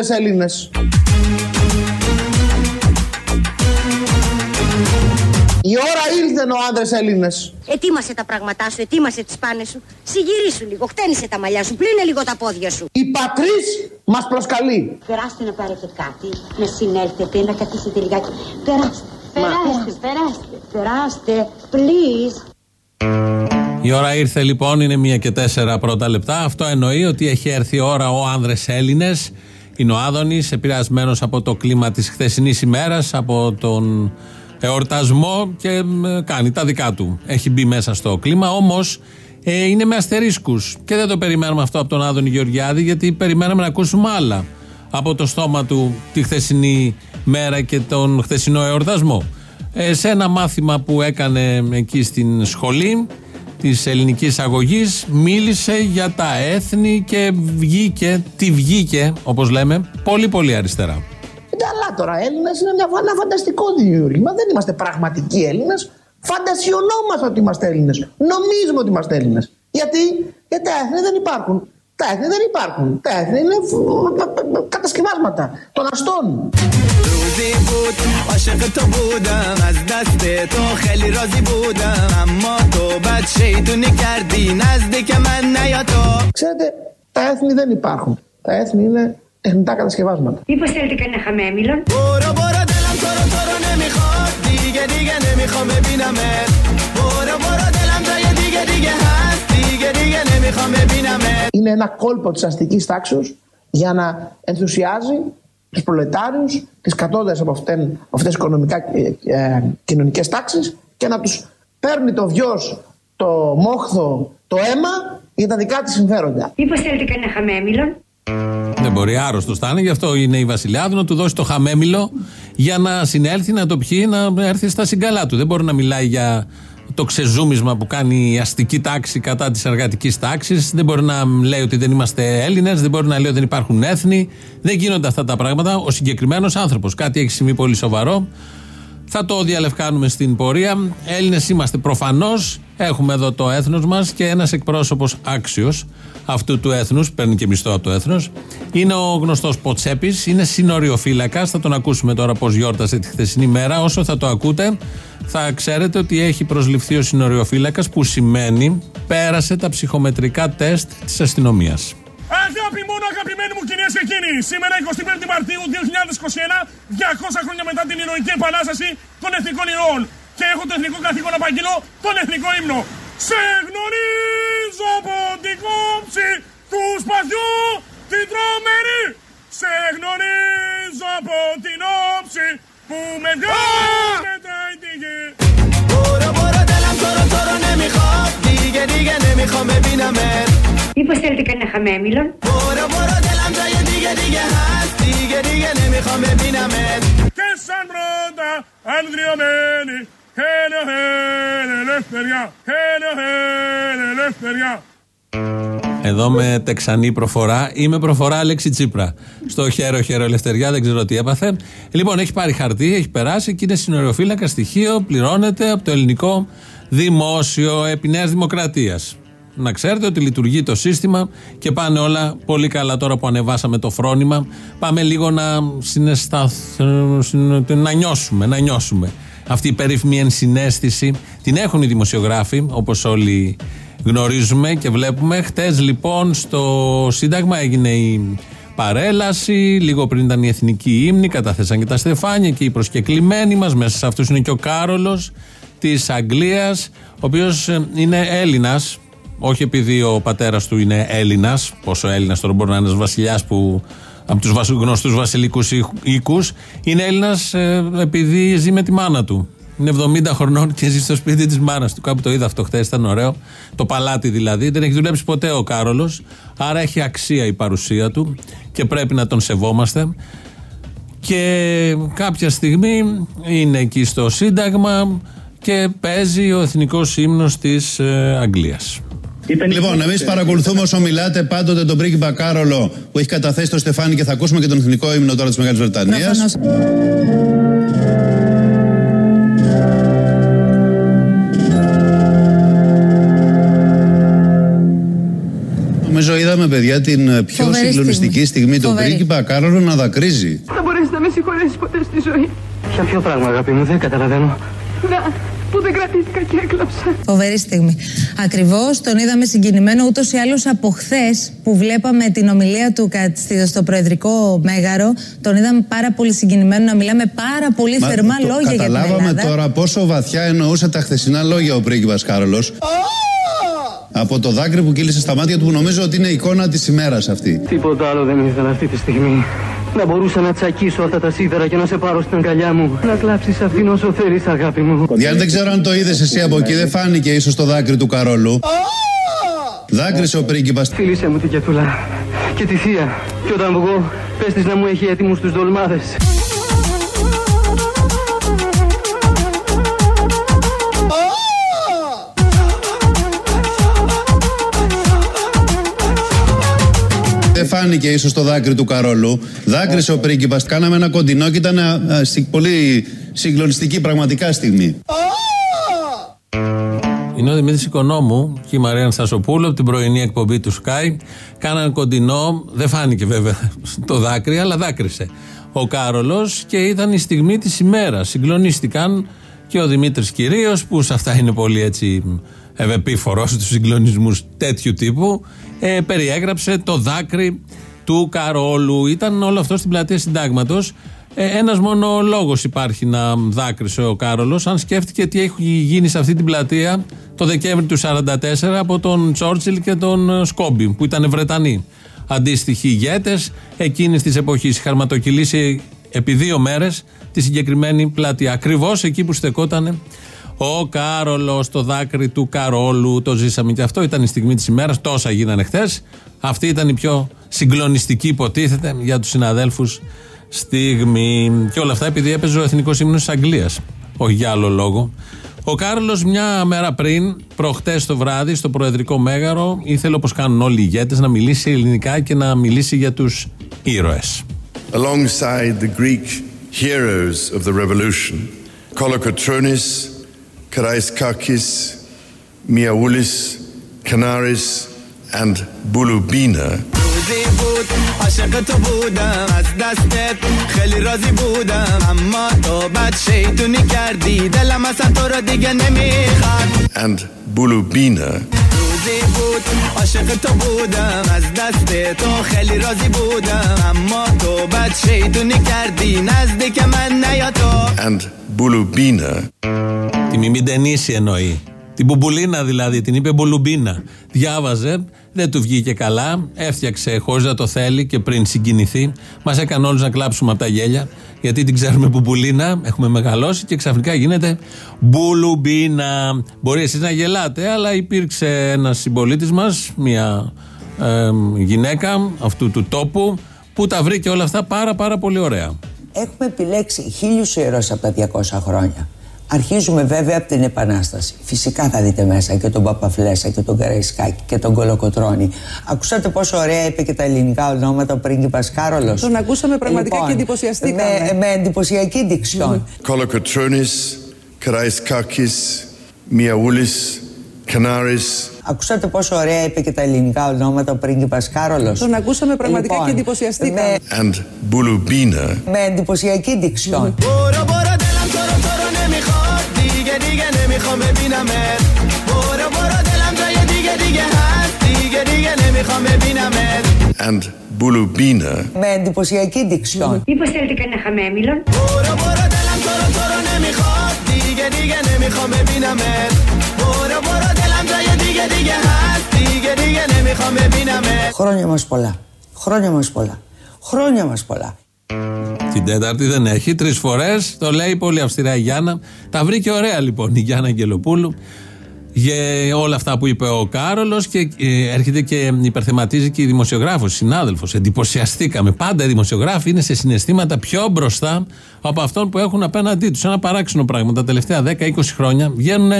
ώρα ήλθε ο άντρες Έλληνες. Η ώρα ήλθε ο άντρε Έλληνες. Ετοίμασε τα πράγματά σου, ετοίμασε τις πάνες σου. Συγυρίσου λίγο, χτένισε τα μαλλιά σου, πλύνε λίγο τα πόδια σου. Η πατρίς μας προσκαλεί. Περάστε να πάρετε κάτι, να συνέλθετε, να καθίσετε λιγάκι. Περάστε, περάστε, περάστε, περάστε, please. Η ώρα ήρθε λοιπόν, είναι μία και τέσσερα πρώτα λεπτά. Αυτό εννοεί ότι έχει έρθει η ώρα ο άνδρες Έλληνες. Είναι ο Άδωνης, επηρεασμένος από το κλίμα της χθεσινής ημέρας, από τον εορτασμό και κάνει τα δικά του. Έχει μπει μέσα στο κλίμα, όμως ε, είναι με αστερίσκους. Και δεν το περιμένουμε αυτό από τον Άδωνη Γεωργιάδη, γιατί περιμέναμε να ακούσουμε άλλα από το στόμα του τη χθεσινή μέρα και τον χθεσινό εορτασμό. Ε, σε ένα μάθημα που έκανε εκεί στην σχολή της ελληνικής αγωγής, μίλησε για τα έθνη και βγήκε, τι βγήκε, όπως λέμε, πολύ πολύ αριστερά. Καλά τώρα, Έλληνες είναι μια, ένα φανταστικό δημιούργημα. Δεν είμαστε πραγματικοί Έλληνες. Φαντασιωνόμαστε ότι είμαστε Έλληνες. Νομίζουμε ότι είμαστε Έλληνες. Γιατί; Γιατί τα έθνη δεν υπάρχουν. Τα έθνη δεν υπάρχουν. Τα έθνη είναι κατασκευάσματα των αστών. Ξέρετε, τα έθνη δεν υπάρχουν. Τα έθνη είναι τεχνητά κατασκευάσματα. Μήπω θέλετε κανένα χαμέμιλον. Είναι ένα κόλπο της αστικής τάξης για να ενθουσιάζει τους προλετάριους, τις κατώτερες από αυτές, αυτές οικονομικά ε, ε, κοινωνικές τάξεις και να τους παίρνει το βιός, το μόχθο, το αίμα για τα δικά της συμφέροντα. Μήπως θέλετε κανένα χαμέμιλον. Δεν μπορεί, άρρωστος θα είναι, γι' αυτό είναι η Βασιλιάδου να του δώσει το χαμέμιλο για να συνέλθει, να το πιει, να έρθει στα συγκαλά του. Δεν μπορεί να μιλάει για το ξεζούμισμα που κάνει η αστική τάξη κατά της εργατικής τάξης. Δεν μπορεί να λέει ότι δεν είμαστε Έλληνες, δεν μπορεί να λέει ότι δεν υπάρχουν έθνη. Δεν γίνονται αυτά τα πράγματα. Ο συγκεκριμένος άνθρωπος. Κάτι έχει συμβεί πολύ σοβαρό. Θα το διαλευκάνουμε στην πορεία. Έλληνες είμαστε προφανώς. Έχουμε εδώ το έθνος μας και ένας εκπρόσωπος άξιος αυτού του έθνους, παίρνει και μισθό από το έθνος, είναι ο γνωστός Ποτσέπης, είναι συνοριοφύλακα. Θα τον ακούσουμε τώρα πώς γιόρτασε τη χθεσινή μέρα. Όσο θα το ακούτε, θα ξέρετε ότι έχει προσληφθεί ο συνοριοφύλακα, που σημαίνει πέρασε τα ψυχομετρικά τεστ της αστυνομίας. κυρίε και κύριοι, σήμερα 25 Μαρτίου 2021, 200 χρόνια μετά την ηρωική επανάσταση των εθνικών ηρώων. Και έχω το εθνικό καθήκον να απαγγείλω τον εθνικό ύμνο. Σε γνωρίζω από την κόψη του σπαθιού την τρομερή. Σε γνωρίζω από την όψη που με βγάζει μετράει τη γη. Μπορώ, μπορώ, τέλαμ, τώρα, τώρα, νεμιχώ, دیگه دیگه نمیخوام ببینمت Μήπως θέλετε κανένα χαμέμιλον Μπορώ, μπορώ, τέλαμ, جای دیگه دیگه هست دیگه دیگه نمیخوام ببینمت Και σαν πρώτα ανδριωμένη Χέλιο, χέλιο, ελευθεριά Χέλιο, χέλιο, ελευθεριά εδώ με τεξανή προφορά ή με προφορά Αλέξη Τσίπρα. Στο χέρο χέρο ελευθεριά, δεν ξέρω τι έπαθε. Λοιπόν, έχει πάρει χαρτί, έχει περάσει και είναι συνοριοφύλακα στοιχείο, πληρώνεται από το ελληνικό δημόσιο επί Νέας Δημοκρατίας. Να ξέρετε ότι λειτουργεί το σύστημα και πάνε όλα πολύ καλά τώρα που ανεβάσαμε το φρόνημα. Πάμε λίγο να να νιώσουμε, να νιώσουμε. Αυτή η περίφημη ενσυναίσθηση την έχουν οι δημοσιογράφοι, όπως όλοι γνωρίζουμε και βλέπουμε. Χτες λοιπόν στο Σύνταγμα έγινε η παρέλαση, λίγο πριν ήταν η εθνική ύμνη, καταθέσαν και τα στεφάνια και οι προσκεκλημένοι μας, μέσα σε αυτούς είναι και ο Κάρολος της Αγγλίας, ο οποίος ε, είναι Έλληνας, όχι επειδή ο πατέρας του είναι Έλληνας, πόσο Έλληνας τώρα μπορεί να είναι ένας βασιλιάς που από τους γνωστούς βασιλικούς οίκους, είναι Έλληνας ε, επειδή ζει με τη μάνα του. Είναι 70 χρονών και ζει στο σπίτι της μάνας του. Κάπου το είδα αυτό χθες, ήταν ωραίο. Το παλάτι δηλαδή. Δεν έχει δουλέψει ποτέ ο Κάρολος. Άρα έχει αξία η παρουσία του και πρέπει να τον σεβόμαστε. Και κάποια στιγμή είναι εκεί στο Σύνταγμα και παίζει ο εθνικός ύμνος της ε, Αγγλίας. Λοιπόν, εμείς παρακολουθούμε όσο μιλάτε πάντοτε τον πρίγκιπα Κάρολο που έχει καταθέσει το Στεφάνι και θα ακούσουμε και τον εθνικό ύμνο τώρα της Μεγάλης Βρετανίας. Νομίζω είδαμε, παιδιά, την πιο Φοβερή συγκλονιστική στιγμή, στιγμή τον πρίγκιπα Κάρολο να δακρύζει. Θα μπορέσει να με συγχωρέσει ποτέ στη ζωή. Για ποιο πράγμα, αγάπη μου, δεν καταλαβαίνω. Να, που δεν κρατήθηκα και έκλαψα. Φοβερή στιγμή. Ακριβώς τον είδαμε συγκινημένο ούτως ή άλλως από χθες που βλέπαμε την ομιλία του στο Προεδρικό Μέγαρο. Τον είδαμε πάρα πολύ συγκινημένο να μιλάμε πάρα πολύ Μα, θερμά το, λόγια για την Ελλάδα. Καταλάβαμε τώρα πόσο βαθιά εννοούσε τα χθεσινά λόγια ο πρίγκιπας Κάρολος. Από το δάκρυ που κύλησε στα μάτια του που νομίζω ότι είναι η εικόνα της ημέρας αυτή. Τίποτα άλλο δεν ήθελα αυτή τη στιγμή. Να μπορούσα να τσακίσω αυτά τα σίδερα και να σε πάρω στην αγκαλιά μου. Να κλάψεις αυτήν όσο θέλεις αγάπη μου. Διάν δεν ξέρω αν το είδες εσύ από εκεί, δεν φάνηκε ίσως το δάκρυ του Καρόλου. Δάκρυσε ο πρίγκιπας. Φίλησε μου την Κετούλα και τη θεία. Και όταν βγω, πες να μου έχει έτοιμους τους δολμάδες. Φάνηκε ίσως το δάκρυ του Καρόλου. Δάκρυσε ο πρίγκιπα. Κάναμε ένα κοντινό και ήταν πολύ συγκλονιστική πραγματικά στιγμή. Είναι ο Δημήτρης Οικονόμου και η Μαρία Αναστασοπούλου από την πρωινή εκπομπή του Sky. Κάναν κοντινό, δεν φάνηκε βέβαια το δάκρυ, αλλά δάκρυσε ο Κάρολος και ήταν η στιγμή της ημέρας. Συγκλονίστηκαν και ο Δημήτρης κυρίως, που σε αυτά είναι πολύ έτσι ευεπίφορος στους συγκλονισμούς τέτοιου τύπου, ε, περιέγραψε το δάκρυ του Καρόλου. Ήταν όλο αυτό στην πλατεία Συντάγματος. Ε, Ένας μόνο λόγος υπάρχει να δάκρυσε ο Κάρολος, αν σκέφτηκε τι έχει γίνει σε αυτή την πλατεία το Δεκέμβρη του 1944 από τον Τσόρτσιλ και τον Σκόμπι, που ήταν Βρετανοί. Αντίστοιχοι ηγέτες εκείνης της εποχής. Χαρματοκυλήσει επί δύο μέρες τη συγκεκριμένη πλατεία. Ακριβώς εκεί που στεκόταν ο Κάρολος, το δάκρυ του Καρόλου, το ζήσαμε και αυτό. Ήταν η στιγμή της ημέρας. Τόσα γίνανε χθες. Αυτή ήταν η πιο συγκλονιστική, υποτίθεται, για τους συναδέλφους στιγμή. Και όλα αυτά επειδή έπαιζε ο εθνικός ύμνος της Αγγλίας. Όχι για άλλο λόγο. Ο Κάρολος, μια μέρα πριν, προχτές το βράδυ, στο Προεδρικό Μέγαρο, ήθελε όπως κάνουν όλοι οι ηγέτες να μιλήσει ελληνικά και να μιλήσει για τους ήρωες. Alongside the Greek heroes of the revolution, Kolokotronis Karaiskakis, Miaoulis, Canaris, and Bulubina. عاشق تو بودم از دستت خیلی راضی بودم اما تو بد شیطونی کردی دلم اصلا تو را دیگه نمیخواد and Bulubina روزی بود عاشق تو بودم از دست تو خیلی راضی بودم اما تو بد شیطونی کردی نزدیک من نیا تو and Bulubina Τη Μιμιντενίση εννοεί. Την Μπουμπουλίνα δηλαδή, την είπε Μπουλουμπίνα. Διάβαζε, δεν του βγήκε καλά, έφτιαξε χωρίς να το θέλει και πριν συγκινηθεί. Μας έκανε όλους να κλάψουμε από τα γέλια, γιατί την ξέρουμε Μπουμπουλίνα, έχουμε μεγαλώσει και ξαφνικά γίνεται Μπουλουμπίνα. Μπορεί εσείς να γελάτε, αλλά υπήρξε ένας συμπολίτης μας, μια ε, γυναίκα αυτού του τόπου, που τα βρήκε όλα αυτά πάρα πάρα πολύ ωραία. Έχουμε επιλέξει χίλιους ήρωε από τα 200 χρόνια. Αρχίζουμε βέβαια από την Επανάσταση. Φυσικά θα δείτε μέσα και τον Παπαφλέσα και τον Καραϊσκάκη και τον Κολοκοτρόνη. Ακούσατε πόσο ωραία είπε και τα ελληνικά ονόματα ο πρίγκιπας Κάρολος. Τον ακούσαμε πραγματικά λοιπόν, και εντυπωσιαστήκαμε. Με, με εντυπωσιακή διξιόν. Κολοκοτρόνης, Καραϊσκάκης, Μιαούλης, Κανάρης. Ακούσατε πόσο ωραία είπε και τα ελληνικά ονόματα ο πρίγκιπας Κάρολος. Τον ακούσαμε πραγματικά λοιπόν, και εντυπωσιαστήκαμε. Με, and Bulubina. Με εντυπωσιακή διξιόν. نمیخوام ببینمت برو برو دلم جای دیگه دیگه هست دیگه دیگه نمیخوام ببینمت And Bulubina Με εντυπωσιακή διξιόν Μήπως θέλετε κανένα χαμέμιλον Μπορώ μπορώ دلم تو رو تو رو نمیخواد دیگه دیگه نمیخوام ببینمت برو برو دلم جای دیگه دیگه هست دیگه دیگه نمیخوام ببینمت Χρόνια μας πολλά Χρόνια μας πολλά Χρόνια μας πολλά Την Τέταρτη δεν έχει. Τρεις φορές το λέει πολύ αυστηρά η Γιάννα. Τα βρήκε ωραία λοιπόν η Γιάννα Αγγελοπούλου για όλα αυτά που είπε ο Κάρολος και ε, έρχεται και υπερθεματίζει και η δημοσιογράφος, συνάδελφος. Εντυπωσιαστήκαμε. Πάντα οι δημοσιογράφοι είναι σε συναισθήματα πιο μπροστά από αυτόν που έχουν απέναντί τους. Ένα παράξενο πράγμα. Τα τελευταία 10-20 χρόνια βγαίνουν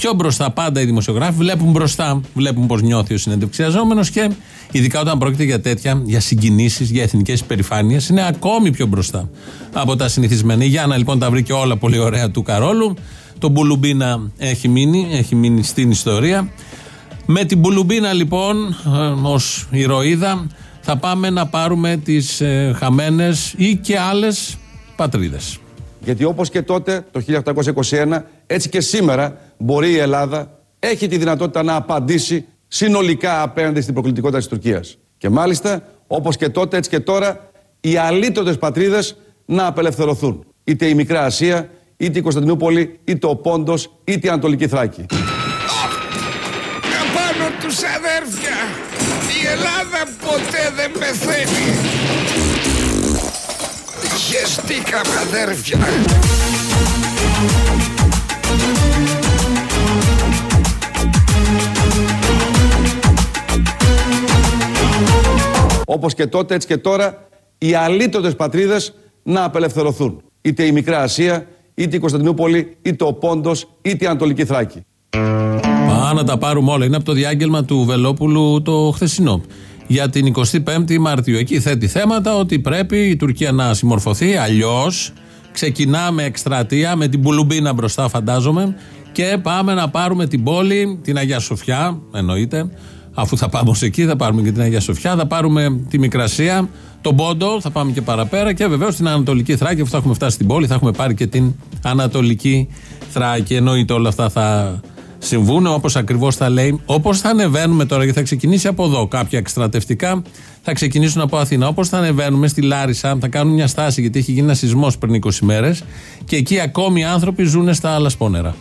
πιο μπροστά πάντα οι δημοσιογράφοι, βλέπουν μπροστά, βλέπουν πώς νιώθει ο συνεντευξιαζόμενος και ειδικά όταν πρόκειται για τέτοια, για συγκινήσεις, για εθνικές υπερηφάνειες, είναι ακόμη πιο μπροστά από τα συνηθισμένα. Η Γιάννα λοιπόν τα βρήκε όλα πολύ ωραία του Καρόλου. Το Μπουλουμπίνα έχει μείνει, έχει μείνει στην ιστορία. Με την Πουλουμπίνα λοιπόν ως ηρωίδα θα πάμε να πάρουμε τις ε, χαμένες ή και άλλες πατρίδες. Γιατί όπως και τότε, το 1821, έτσι και σήμερα μπορεί η Ελλάδα έχει τη δυνατότητα να απαντήσει συνολικά απέναντι στην προκλητικότητα της Τουρκίας. Και μάλιστα, όπως και τότε, έτσι και τώρα, οι αλήτρωτες πατρίδες να απελευθερωθούν. Είτε η Μικρά Ασία, είτε η Κωνσταντινούπολη, είτε ο Πόντος, είτε η Ανατολική Θράκη. Απάνω τους αδέρφια, η Ελλάδα ποτέ δεν πεθαίνει. Χεστήκαμε αδέρφια. Όπως και τότε, έτσι και τώρα, οι αλήτρωτες πατρίδες να απελευθερωθούν. Είτε η Μικρά Ασία, είτε η Κωνσταντινούπολη, είτε ο Πόντος, είτε η Ανατολική Θράκη. Πάμε να τα πάρουμε όλα. Είναι από το διάγγελμα του Βελόπουλου το χθεσινό. Για την 25η Μαρτίου. Εκεί θέτει θέματα ότι πρέπει η Τουρκία να συμμορφωθεί. Αλλιώς ξεκινάμε εκστρατεία με την Πουλουμπίνα μπροστά, φαντάζομαι. Και πάμε να πάρουμε την πόλη, την Αγία Σοφιά, εννοείται. Αφού θα πάμε ως εκεί, θα πάρουμε και την Αγία Σοφιά, θα πάρουμε τη Μικρασία, τον Πόντο, θα πάμε και παραπέρα και βεβαίως την Ανατολική Θράκη. Αφού θα έχουμε φτάσει στην πόλη, θα έχουμε πάρει και την Ανατολική Θράκη. Εννοείται όλα αυτά θα συμβούν όπως ακριβώς θα λέει. Όπως θα ανεβαίνουμε τώρα, γιατί θα ξεκινήσει από εδώ κάποια εκστρατευτικά, θα ξεκινήσουν από Αθήνα. Όπως θα ανεβαίνουμε στη Λάρισα, θα κάνουν μια στάση, γιατί έχει γίνει ένα σεισμός πριν 20 μέρες και εκεί ακόμη οι άνθρωποι ζουν στα άλλα σπόνερα.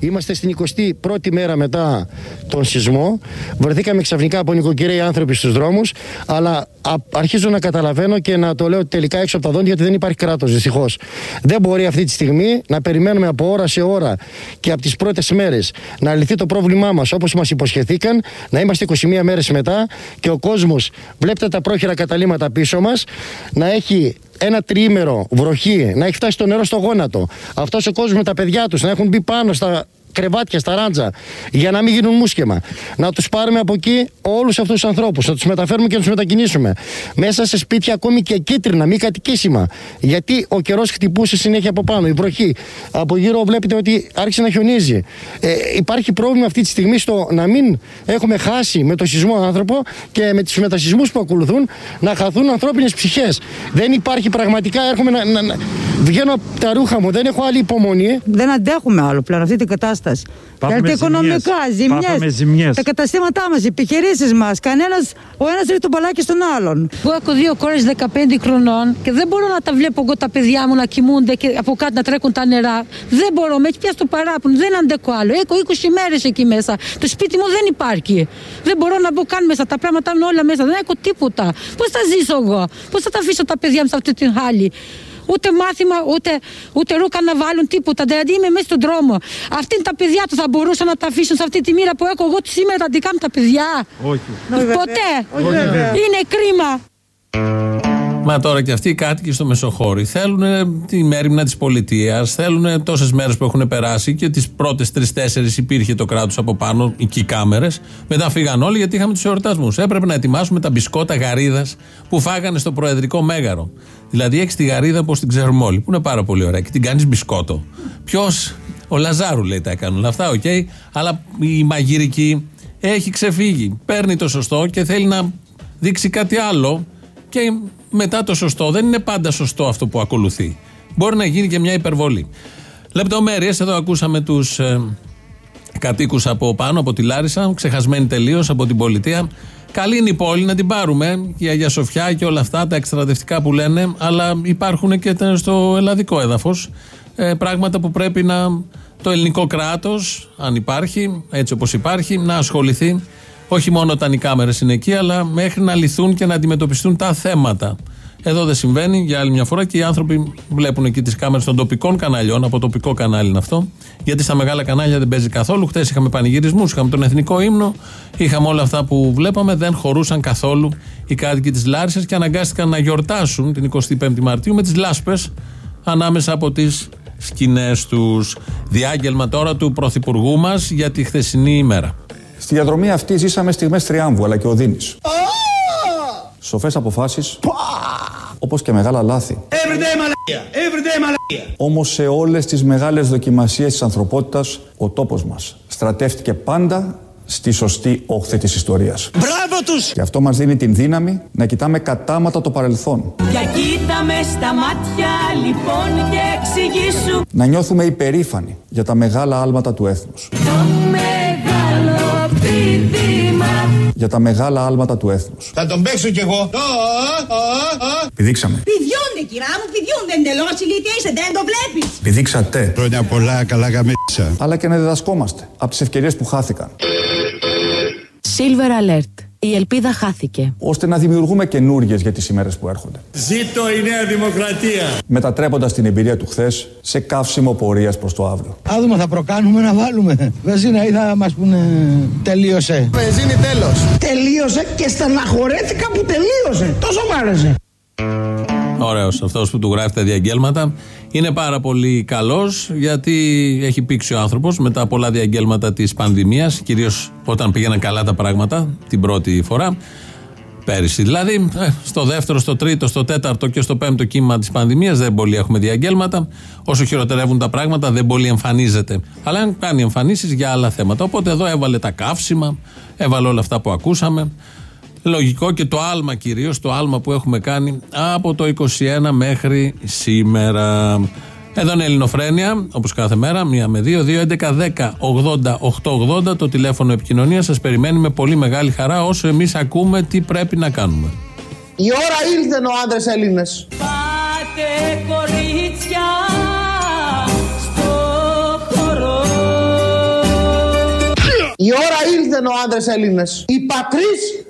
Είμαστε στην 21η μέρα μετά τον σεισμό. Βρεθήκαμε ξαφνικά από νοικοκυρέοι άνθρωποι στους δρόμους. Αλλά α, αρχίζω να καταλαβαίνω και να το λέω τελικά έξω από τα δόντια γιατί δεν υπάρχει κράτος, δυστυχώς. Δεν μπορεί αυτή τη στιγμή να περιμένουμε από ώρα σε ώρα και από τις πρώτες μέρες να λυθεί το πρόβλημά μας όπως μας υποσχεθήκαν, να είμαστε 21 μέρες μετά και ο κόσμος, βλέπετε τα πρόχειρα καταλήμματα πίσω μας, να έχει ένα τριήμερο βροχή, να έχει φτάσει το νερό στο γόνατο. Αυτός ο κόσμος με τα παιδιά τους να έχουν μπει πάνω στα κρεβάτια, στα ράντζα, για να μην γίνουν μουσκεμα. Να τους πάρουμε από εκεί όλους αυτούς τους ανθρώπους, να τους μεταφέρουμε και να τους μετακινήσουμε. Μέσα σε σπίτια ακόμη και κίτρινα, μη κατοικήσιμα. Γιατί ο καιρός χτυπούσε συνέχεια από πάνω, η βροχή. Από γύρω βλέπετε ότι άρχισε να χιονίζει. Ε, υπάρχει πρόβλημα αυτή τη στιγμή στο να μην έχουμε χάσει με το σεισμό άνθρωπο και με τους μετασυσμούς που ακολουθούν να χαθούν ανθρώπινες ψυχές. Δεν υπάρχει πραγματικά, έρχομαι να, να, να, βγαίνω από τα ρούχα μου, δεν έχω άλλη υπομονή. Δεν αντέχουμε άλλο πλέον αυτή την κατάσταση κατάσταση. Γιατί οικονομικά, ζημιές. Τα καταστήματά μας, οι επιχειρήσεις μας. Κανένας, ο ένας ρίχνει τον παλάκι στον άλλον. Εγώ έχω δύο κόρες 15 χρονών και δεν μπορώ να τα βλέπω εγώ τα παιδιά μου να κοιμούνται και από κάτω να τρέχουν τα νερά. Δεν μπορώ, με έχει πιάσει το παράπονο, δεν αντέχω άλλο. Έχω 20 μέρες εκεί μέσα. Το σπίτι μου δεν υπάρχει. Δεν μπορώ να μπω καν μέσα. Τα πράγματα είναι όλα μέσα. Δεν έχω τίποτα. Πώς θα ζήσω εγώ, πώς θα τα αφήσω τα παιδιά μου σε αυτή την χάλη; Ούτε μάθημα, ούτε, ούτε ρούκα να βάλουν τίποτα. Δηλαδή είμαι μέσα στον δρόμο. Αυτή είναι τα παιδιά του θα μπορούσαν να τα αφήσουν σε αυτή τη μοίρα που έχω εγώ σήμερα τα δικά μου τα παιδιά. Όχι. Ποτέ. Είναι κρίμα. Μα τώρα και αυτοί οι κάτοικοι στο Μεσοχώρι θέλουν τη μέρημνα της πολιτείας, θέλουν τόσες μέρες που έχουν περάσει και τις πρώτες τρει-τέσσερι υπήρχε το κράτος από πάνω, εκεί κάμερες. Μετά φύγαν όλοι γιατί είχαμε τους εορτασμούς. Έπρεπε να ετοιμάσουμε τα μπισκότα γαρίδας που φάγανε στο Προεδρικό Μέγαρο. Δηλαδή έχεις τη γαρίδα όπως την ξέρουμε όλοι, που είναι πάρα πολύ ωραία και την κάνεις μπισκότο. Ποιος, ο Λαζάρου λέει τα έκανε όλα αυτά, OK, okay, αλλά η μαγειρική έχει ξεφύγει. Παίρνει το σωστό και θέλει να δείξει κάτι άλλο και μετά το σωστό. Δεν είναι πάντα σωστό αυτό που ακολουθεί. Μπορεί να γίνει και μια υπερβολή. Λεπτομέρειες, εδώ ακούσαμε τους ε, κατοίκους από πάνω, από τη Λάρισα, ξεχασμένοι τελείως από την πολιτεία. Καλή είναι η πόλη να την πάρουμε, η Αγία Σοφιά και όλα αυτά, τα εκστρατευτικά που λένε, αλλά υπάρχουν και στο ελλαδικό έδαφος ε, πράγματα που πρέπει να το ελληνικό κράτος, αν υπάρχει, έτσι όπως υπάρχει, να ασχοληθεί όχι μόνο όταν οι κάμερες είναι εκεί, αλλά μέχρι να λυθούν και να αντιμετωπιστούν τα θέματα. Εδώ δεν συμβαίνει για άλλη μια φορά και οι άνθρωποι βλέπουν εκεί τις κάμερες των τοπικών καναλιών. Από τοπικό κανάλι είναι αυτό. Γιατί στα μεγάλα κανάλια δεν παίζει καθόλου. Χθες είχαμε πανηγυρισμούς, είχαμε τον εθνικό ύμνο, είχαμε όλα αυτά που βλέπαμε. Δεν χωρούσαν καθόλου οι κάτοικοι της Λάρισας και αναγκάστηκαν να γιορτάσουν την 25η Μαρτίου με τις λάσπες ανάμεσα από τις σκηνές τους. Διάγγελμα τώρα του Πρωθυπουργού μας για τη χθεσινή ημέρα. Στη διαδρομή αυτή ζήσαμε στιγμές τριάμβου αλλά και οδύνης. Σοφές αποφάσεις, όπως και μεγάλα λάθη. Όμως σε όλες τις μεγάλες δοκιμασίες της ανθρωπότητας, ο τόπος μας στρατεύτηκε πάντα στη σωστή όχθη της ιστορίας. Μπράβο τους! Και αυτό μας δίνει την δύναμη να κοιτάμε κατάματα το παρελθόν. Για κοίτα με στα μάτια λοιπόν και εξηγήσου Να νιώθουμε υπερήφανοι για τα μεγάλα άλματα του έθνους. Το μεγάλο πηδήμα Για τα μεγάλα άλματα του έθνους. Θα τον παίξω κι εγώ Πηδήξαμε. Πηδιούνται κυρά μου, πηδιούνται εντελώς ηλίθεια είσαι, δεν το βλέπεις Πηδήξατε. Χρόνια πολλά, καλά γαμίσα. Αλλά και να διδασκόμαστε από τις ευκαιρίες που χάθηκαν. Silver Alert. Η ελπίδα χάθηκε. Ώστε να δημιουργούμε καινούριε για τις ημέρες που έρχονται. Ζήτω η Νέα Δημοκρατία Μετατρέποντας την εμπειρία του χθες σε καύσιμο πορείας προς το αύριο. Α δούμε θα προκάνουμε να βάλουμε Βεζίνα ή θα μας πούνε τελείωσε Βενζίνη τέλος. Τελείωσε και στεναχωρέθηκα που τελείωσε. Τόσο μ' άρεσε. Ωραίος αυτός που του γράφει τα διαγγέλματα. Είναι πάρα πολύ καλός γιατί έχει πήξει ο άνθρωπος με τα πολλά διαγγέλματα της πανδημίας, κυρίως όταν πήγαιναν καλά τα πράγματα την πρώτη φορά. Πέρυσι δηλαδή, ε, στο δεύτερο, στο τρίτο, στο τέταρτο και στο πέμπτο κύμα της πανδημίας δεν πολύ έχουμε διαγγέλματα. Όσο χειροτερεύουν τα πράγματα, δεν πολύ εμφανίζεται. Αλλά κάνει εμφανίσεις για άλλα θέματα. Οπότε εδώ έβαλε τα καύσιμα, έβαλε όλα αυτά που ακούσαμε. Λογικό και το άλμα κυρίως, το άλμα που έχουμε κάνει από το 21 μέχρι σήμερα. Εδώ είναι η Ελληνοφρένια, όπως κάθε μέρα, μία με δύο, 2, 11, 10, 80, 8, 80, το τηλέφωνο επικοινωνίας. Σας περιμένει με πολύ μεγάλη χαρά όσο εμείς ακούμε τι πρέπει να κάνουμε. Η ώρα ήλθε ο άντρες Έλληνες. Πάτε κορίτσια στο χώρο Η ώρα ήλθε ο άντρες Έλληνες. Η πατρίς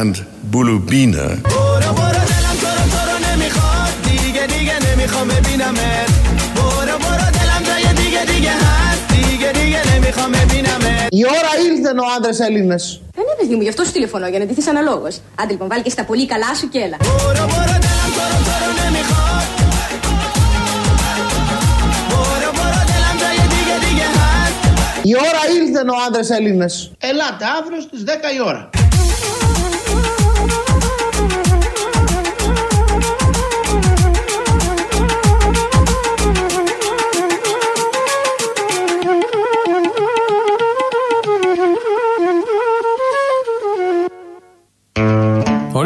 And Bulubina. برو برو دلم تو رو تو رو نمیخواد دیگه دیگه نمیخوام ببینمت برو برو دلم جای دیگه دیگه هست دیگه دیگه نمیخوام ببینمت Η ώρα ήλθε ο άντρες Έλληνες. Δεν είναι παιδί μου, γι' αυτό σου τηλεφωνώ, για να ντυθείς αναλόγως. Άντε λοιπόν, βάλει και στα πολύ καλά σου και έλα. برو برو دلم تو رو تو رو نمیخواد برو برو دلم جای دیگه دیگه هست Η ώρα ήλθε ο άντρες Έλληνες. Ελάτε αύριο στις 10 η ώρα.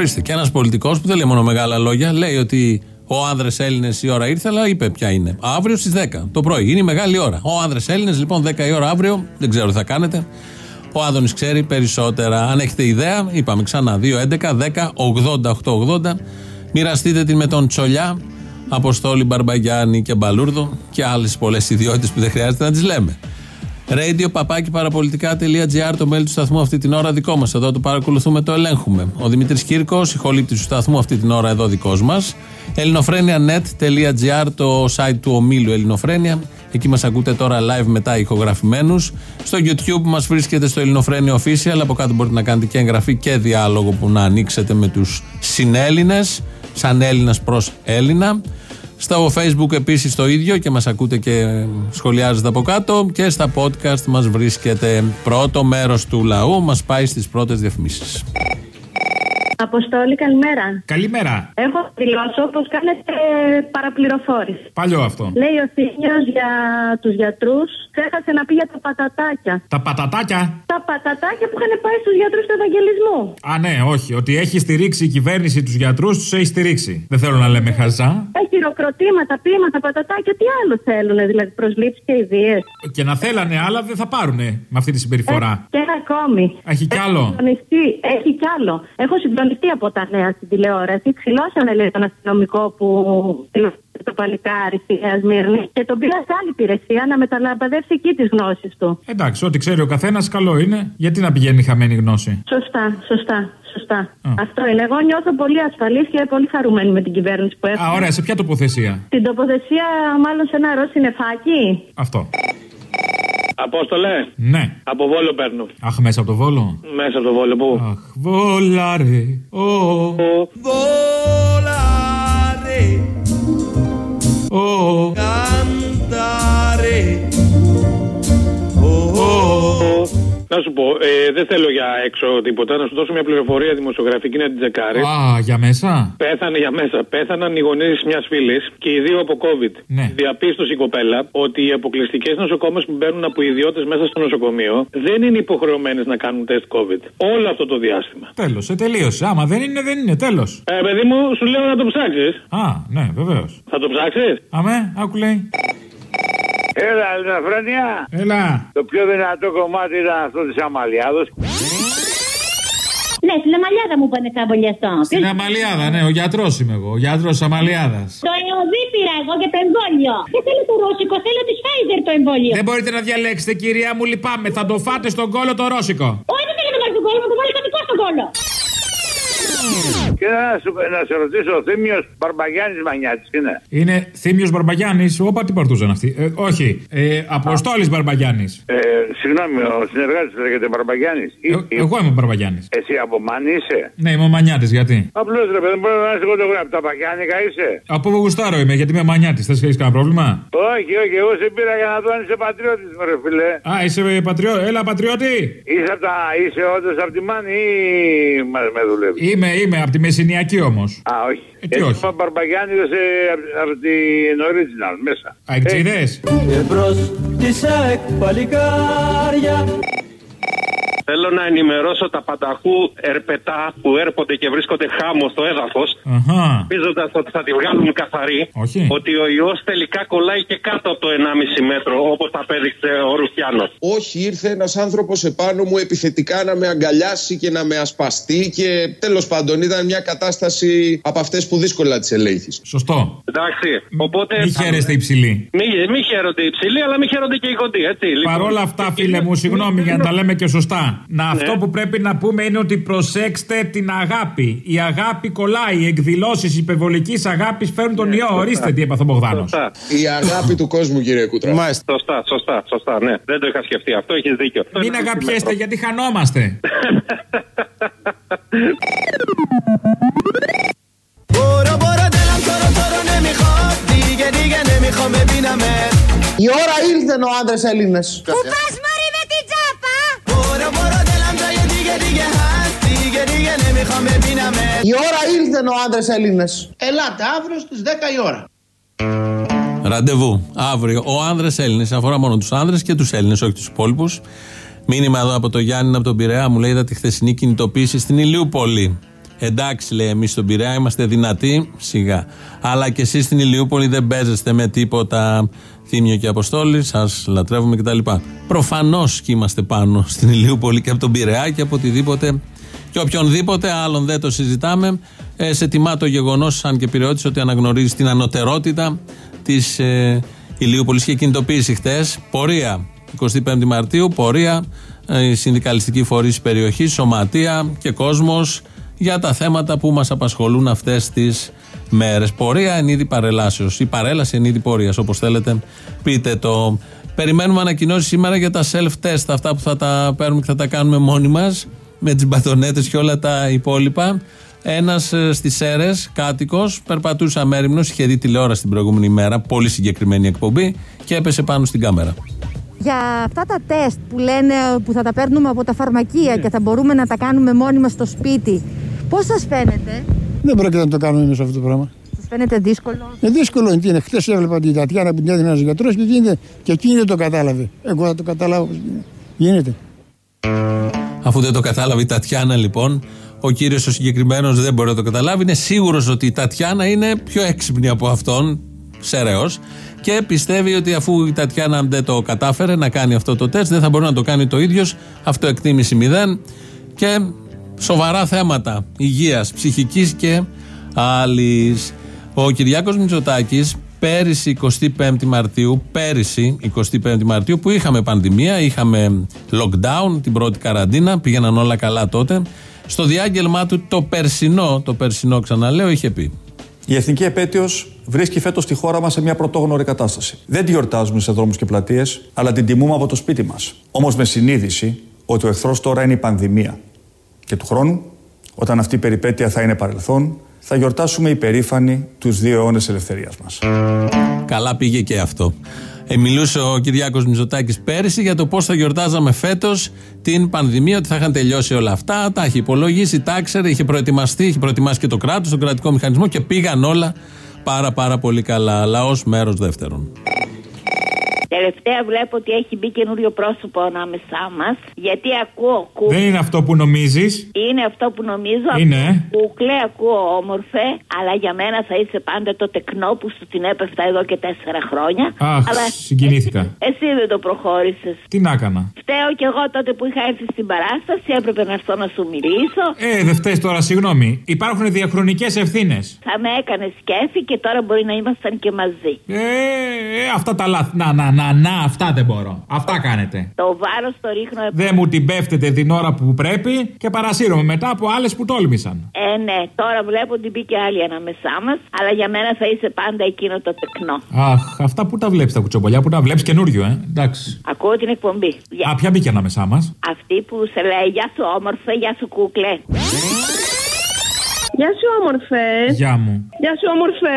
Ορίστε, και ένας πολιτικός που δεν λέει μόνο μεγάλα λόγια, λέει ότι ο άνδρες Έλληνες η ώρα ήρθε, αλλά είπε ποια είναι. Αύριο στις 10 το πρωί. Είναι η μεγάλη ώρα. Ο άνδρες Έλληνες, λοιπόν, 10 η ώρα αύριο, δεν ξέρω τι θα κάνετε. Ο Άδωνης ξέρει περισσότερα. Αν έχετε ιδέα, είπαμε ξανά. 2, 11, 10, 80, 8, 80. Μοιραστείτε την με τον Τσολιά, Αποστόλη Μπαρμπαγιάννη και Μπαλούρδο και άλλες πολλές ιδιότητες που δεν χρειάζεται να τις λέμε. Radio παπάκι παραπολιτικά.gr το mail του σταθμού αυτή την ώρα δικό μας. Εδώ το παρακολουθούμε, το ελέγχουμε. Ο Δημήτρης Κύρκος, ηχολήπτη του σταθμού αυτή την ώρα εδώ δικός μας. ελληνοφρένια.net.gr το site του ομίλου Ελληνοφρένια. Εκεί μας ακούτε τώρα live μετά ηχογραφημένους. Στο YouTube μας βρίσκεται στο Ελληνοφρένια Official. Από κάτω μπορείτε να κάνετε και εγγραφή και διάλογο που να ανοίξετε με τους συνέλληνες. Σαν Έλληνας προς Έλληνα. Στο facebook επίσης το ίδιο και μας ακούτε και σχολιάζετε από κάτω και στα podcast μας βρίσκεται πρώτο μέρος του λαού μας πάει στις πρώτες διαφημίσεις. Αποστόλη, καλημέρα. Καλημέρα. Έχω δηλώσω πως κάνετε παραπληροφόρηση. Παλιό αυτό. Λέει ο Θήμιος για τους γιατρούς, ξέχασε να πει για τα πατατάκια. Τα πατατάκια; Τα πατατάκια που είχαν πάει στους γιατρούς του Ευαγγελισμού. Α, ναι, όχι. Ότι έχει στηρίξει η κυβέρνηση τους γιατρούς, τους έχει στηρίξει. Δεν θέλω να λέμε χαζά. Έχει χειροκροτήματα, πείματα, πατατάκια, τι άλλο θέλουν, δηλαδή προσλήψεις και ιδέες. Και να θέλανε άλλα δεν θα πάρουνε με αυτή τη συμπεριφορά. Και ένα ακόμη. Έχει κι άλλο. Συντονιστεί, έχει κι άλλο. Έχω συντονιστεί από τα νέα στην τηλεόραση. Ξυλώσανε λέει τον αστυνομικό που το παλικάρι στη Νέα Σμύρνη και τον πήρα σε άλλη υπηρεσία να μεταλαμπαδεύσει εκεί τις γνώσεις του. Εντάξει, ό,τι ξέρει ο καθένας, καλό είναι. Γιατί να πηγαίνει χαμένη γνώση; Σωστά, σωστά. Σωστά. Αυτό είναι. Εγώ νιώθω πολύ ασφαλής και πολύ χαρούμενη με την κυβέρνηση που έχω. Α, ωραία, σε ποια τοποθεσία; Την τοποθεσία, μάλλον σε ένα ροζ συννεφάκι. Αυτό. Απόστολε. Ναι. Από βόλο παίρνω. Αχ, μέσα από το βόλο. Μέσα από το βόλο, πού; Αχ, βόλαρε. Ω. Volare, Ω. Να σου πω, ε, δεν θέλω για έξω τίποτα. Να σου δώσω μια πληροφορία δημοσιογραφική να την τσεκάρει. Α, για μέσα; Πέθανε για μέσα. Πέθαναν οι γονείς μιας φίλης και οι δύο από COVID. Ναι. Διαπίστωσε η κοπέλα ότι οι αποκλειστικές νοσοκόμες που μπαίνουν από ιδιώτες μέσα στο νοσοκομείο δεν είναι υποχρεωμένες να κάνουν τεστ COVID. Όλο αυτό το διάστημα. Τέλος, ε, τελείωσε. Άμα δεν είναι, δεν είναι. Τέλος. Ε, παιδί μου, σου λέω να το ψάξεις. Α, ναι, βεβαίως. Θα το ψάξεις; Αμέ, άκου λέει. Έλα, Ελληνοφρένια. Έλα. Το πιο δυνατό κομμάτι ήταν αυτό της Αμαλιάδος. Ναι, στην Αμαλιάδα μου είπανε θα εμβολιαστώ. Στην Αμαλιάδα, ναι, ο γιατρός είμαι εγώ. Ο γιατρός Αμαλιάδας. Το εωδή πήρα εγώ για το εμβόλιο. Δεν θέλω το ρώσικο, θέλω τη Pfizer το εμβόλιο. Δεν μπορείτε να διαλέξετε, κυρία μου, λυπάμαι. Θα το φάτε στον κόλο το ρώσικο. Όχι, δεν θέλω να το βάλει στον κόλλο, μου το βάλει δικό στον κόλλο. Και να, σου, να σε ρωτήσω, ο Θήμιος Μπαρμπαγιάννης Μανιάτης είναι; Είναι Θήμιος Μπαρμπαγιάννης. Όπα, τι παρτούζαν αυτοί. Ε, όχι. Ε, Αποστόλης Μπαρμπαγιάννης. Ε, συγγνώμη, ο συνεργάτης λέγεται Μπαρμπαγιάννης; Εγώ είμαι Μπαρμπαγιάννης. Εσύ από Μάνη είσαι; Ναι, είμαι ο Μανιάτης, γιατί; Απλώς ρε παιδί, μπορεί να είσαι εγώ το από τα Παγιάννικα είσαι; Από που γουστάρω είμαι, γιατί είμαι Μανιάτης. Θες έχεις κανένα πρόβλημα; Όχι, όχι, εγώ σε πήρα για να δω αν είσαι πατριώτης, μωρέ φίλε. Α, είσαι πατριώτη. Έλα, πατριώτη. Είσαι, από τα... είσαι όντως από τη Μάνη ή μα με δουλεύεις; Είμαι, είμαι, από τη Μεσσηνιακή όμως. Α, όχι. Ε, τι όχι. Είμαι Μπαρμπαγιάννη από την original μέσα. Αεκτζίδε. Εμπρός της ΑΕΚ παλικάρια. Θέλω να ενημερώσω τα πανταχού ερπετά που έρχονται και βρίσκονται χάμω στο έδαφος. Αχα. Νομίζοντα ότι θα τη βγάλουν καθαρή. Όχι. Ότι ο ιός τελικά κολλάει και κάτω από το 1,5 μέτρο, όπως τα απέδειξε ο Ρουφιάνος. Όχι, ήρθε ένας άνθρωπος επάνω μου επιθετικά να με αγκαλιάσει και να με ασπαστεί και τέλος πάντων ήταν μια κατάσταση από αυτές που δύσκολα τις ελέγχεις. Σωστό. Εντάξει. Οπότε. Μη χαίρεστε υψηλοί. Μη, μη χαίρονται οι υψηλοί, αλλά μη χαίρονται και οι κοντοί, έτσι. Λοιπόν, Παρ' όλα αυτά, φίλε μου, συγγνώμη για να τα λέμε και σωστά Να αυτό Ναι. που πρέπει να πούμε είναι ότι προσέξτε την αγάπη. Η αγάπη κολλάει. Οι εκδηλώσει υπερβολική αγάπη φέρνουν τον ιό. Ορίστε τι έπαθε ο Μπογδάνο. Σωστά. Η αγάπη του κόσμου, κύριε Κούτρα. Σωστά, σωστά, σωστά, ναι. Δεν το είχα σκεφτεί αυτό, έχει δίκιο. Μην αγαπιέστε γιατί χανόμαστε. برو برو دلم تو رو تو رو نمیخواد دیگه دیگه نمیخوام ببینمت Η ώρα ήλθε ο άντρε Έλληνε. دیگه دیگه هست دیگه دیگه نمیخوام ببینمت Η ώρα ήλθε ο άντρε Έλληνε. Ελάτε αύριο στι 10 η ώρα. Ραντεβού αύριο. Ο άνδρε Έλληνε. Αφορά μόνο του άνδρε και του Έλληνε, όχι του υπόλοιπου. Μήνυμα εδώ από το Γιάννη από τον Πειραιά μου λέει: Είδα τη χθεσινή κινητοποίηση στην Ηλιούπολη. Εντάξει, λέει, εμεί στον Πειραιά είμαστε δυνατοί, σιγά. Αλλά και εσεί στην Ηλιούπολη δεν παίζεστε με τίποτα. Θύμιο και Αποστόλη, σας λατρεύουμε κτλ. Προφανώς και είμαστε πάνω στην Ηλιούπολη και από τον Πειραιά και από οτιδήποτε και οποιονδήποτε άλλον δεν το συζητάμε. Ε, σε τιμά το γεγονός, αν και πυριώτη, ότι αναγνωρίζει την ανωτερότητα της ε, Ηλιούπολης και κινητοποίηση χτες. Πορεία 25η Μαρτίου, πορεία, ε, οι συνδικαλιστικοί φορεί της περιοχής, σωματεία και κόσμος για τα θέματα που μας απασχολούν αυτές τις μέρες. Πορεία εν είδη παρελάσεως ή παρέλαση εν είδη πορείας, όπως θέλετε, πείτε το. Περιμένουμε ανακοινώσεις σήμερα για τα self-test, αυτά που θα τα παίρνουμε και θα τα κάνουμε μόνοι μας, με τις μπατονέτες και όλα τα υπόλοιπα. Ένας στις αίρε, κάτοικος, περπατούσε αμέριμνος, είχε δει τηλεόραση την προηγούμενη μέρα, πολύ συγκεκριμένη εκπομπή, και έπεσε πάνω στην κάμερα. Για αυτά τα τεστ που λένε που θα τα παίρνουμε από τα φαρμακεία και θα μπορούμε να τα κάνουμε μόνοι μας στο σπίτι, πώς σας φαίνεται, Δεν πρόκειται να το κάνουμε εμείς αυτό το πράγμα. σας φαίνεται δύσκολο. Ε, δύσκολο είναι. τι είναι. Χθες έβλεπα την Τατιάνα που την έδινε ένας γιατρός και, γίνεται- και εκείνη δεν το κατάλαβε. Εγώ θα το καταλάβω. πώς γίνεται. Γίνεται. Αφού δεν το κατάλαβε η Τατιάνα, λοιπόν, ο κύριος ο συγκεκριμένος δεν μπορεί να το καταλάβει. Είναι σίγουρος ότι η Τατιάνα είναι πιο έξυπνη από αυτόν, σερέω. Και πιστεύει ότι αφού η Τατιάνα δεν το κατάφερε να κάνει αυτό το τεστ, δεν θα μπορεί να το κάνει το ίδιος. Αυτοεκτίμηση μηδέν. Και σοβαρά θέματα υγείας, ψυχικής και άλλης. Ο Κυριάκος Μητσοτάκης πέρυσι 25η Μαρτίου, πέρυσι 25η Μαρτίου που είχαμε πανδημία, είχαμε lockdown, την πρώτη καραντίνα, πήγαιναν όλα καλά τότε. Στο διάγγελμά του το περσινό, το περσινό ξαναλέω, είχε πει Η εθνική επέτειος βρίσκει φέτος τη χώρα μας σε μια πρωτόγνωρη κατάσταση. Δεν τη γιορτάζουμε σε δρόμους και πλατείες, αλλά την τιμούμε από το σπίτι μας. Όμως με συνείδηση ότι ο εχθρός τώρα είναι η πανδημία. Και του χρόνου, όταν αυτή η περιπέτεια θα είναι παρελθόν, θα γιορτάσουμε υπερήφανοι τους δύο αιώνες ελευθερίας μας. Καλά πήγε και αυτό. Ε, μιλούσε ο Κυριάκος Μητσοτάκη πέρυσι για το πώς θα γιορτάζαμε φέτος την πανδημία, ότι θα είχαν τελειώσει όλα αυτά. Τα είχε υπολογίσει, τα ήξερε, είχε προετοιμαστεί, είχε προετοιμάσει και το κράτος, τον κρατικό μηχανισμό και πήγαν όλα πάρα πάρα πολύ καλά. Λαός μέρος δεύτερον. Τελευταία βλέπω ότι έχει μπει καινούριο πρόσωπο ανάμεσά μας. Γιατί ακούω. Κου... Δεν είναι αυτό που νομίζεις. Είναι αυτό που νομίζω. Είναι. Κούκλε, ακούω όμορφε. Αλλά για μένα θα είσαι πάντα το τεκνό που σου την έπεφτα εδώ και τέσσερα χρόνια. Αχ, αλλά συγκινήθηκα. Εσύ, δεν το προχώρησες. Τι να έκανα; Φταίω κι εγώ τότε που είχα έρθει στην παράσταση. Έπρεπε να έρθω να σου μιλήσω. Ε, δεν φταίεις τώρα, συγγνώμη. Υπάρχουν διαχρονικές ευθύνες. Θα με έκανε σκέφη και τώρα μπορεί να ήμασταν και μαζί. Ε, ε, αυτά τα λάθη. Να, να, να, να, αυτά δεν μπορώ. Αυτά κάνετε. Το βάρος το ρίχνω. Δεν μου την πέφτετε την ώρα που πρέπει και παρασύρωμαι μετά από άλλες που τόλμησαν. Ε, ναι, τώρα βλέπω ότι μπήκε άλλη ανάμεσά μας, αλλά για μένα θα είσαι πάντα εκείνο το τεκνό. Αχ, αυτά που τα βλέπεις τα κουτσομπολιά, που τα βλέπεις καινούριο, ε. Εντάξει. Ακούω την εκπομπή. Α, ποια μπήκε ανάμεσά μας; Αυτή που σε λέει Γεια σου όμορφε, Γεια σου κούκλε. Γεια σου όμορφε. Γεια μου. Γεια σου όμορφε.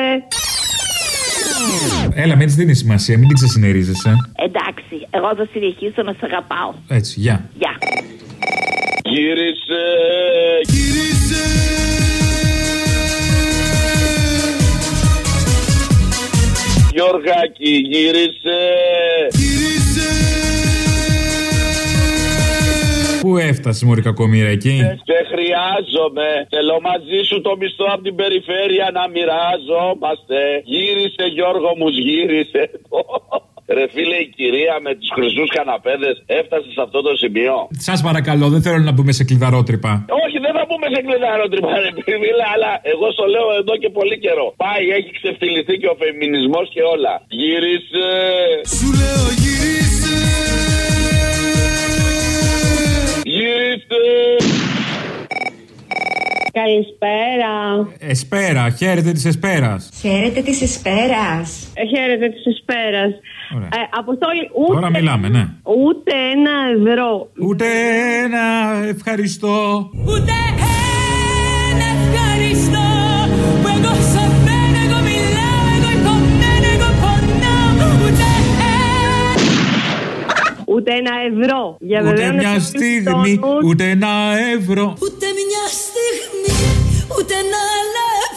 Έλα, μην της δίνεις σημασία, μην την ξεσυνερίζεσαι. Εντάξει, εγώ θα συνεχίσω να σε αγαπάω. Έτσι, γεια. Γεια. Γύρισε, γύρισε. Γιώργακι, γύρισε. Γύρισε. Πού έφτασε μωρή κακομοίρα εκεί; Σε χρειάζομαι. Θέλω μαζί σου το μισθό από την περιφέρεια να μοιράζομαστε. Γύρισε Γιώργο μου, γύρισε. Ρε φίλε, η κυρία με τους χρυσούς καναπέδες έφτασε σε αυτό το σημείο. Σας παρακαλώ, δεν θέλω να μπούμε σε κλειδαρότρυπα. Όχι, δεν θα μπούμε σε κλειδαρότρυπα, ρε φίλε, αλλά εγώ στο λέω εδώ και πολύ καιρό. Πάει, έχει ξεφτυλιστεί και ο φεμινισμός και όλα. Γύρισε. Σου λέω γύρισε. Καλησπέρα. Εσπέρα, χαίρετε της Εσπέρας. Χαίρετε της Εσπέρας. Χαίρετε της Εσπέρας. Ε, αποστόλη, ούτε, Τώρα μιλάμε, ναι. Ούτε ένα ευρώ. Ούτε ένα ευχαριστώ. Ούτε ένα ευχαριστώ Ούτε ένα ευρώ. Για Ούτε βεβαίως μια να στιγμή, τόνους. ούτε ένα ευρώ. Ούτε μια στιγμή, ούτε ένα λεπτό.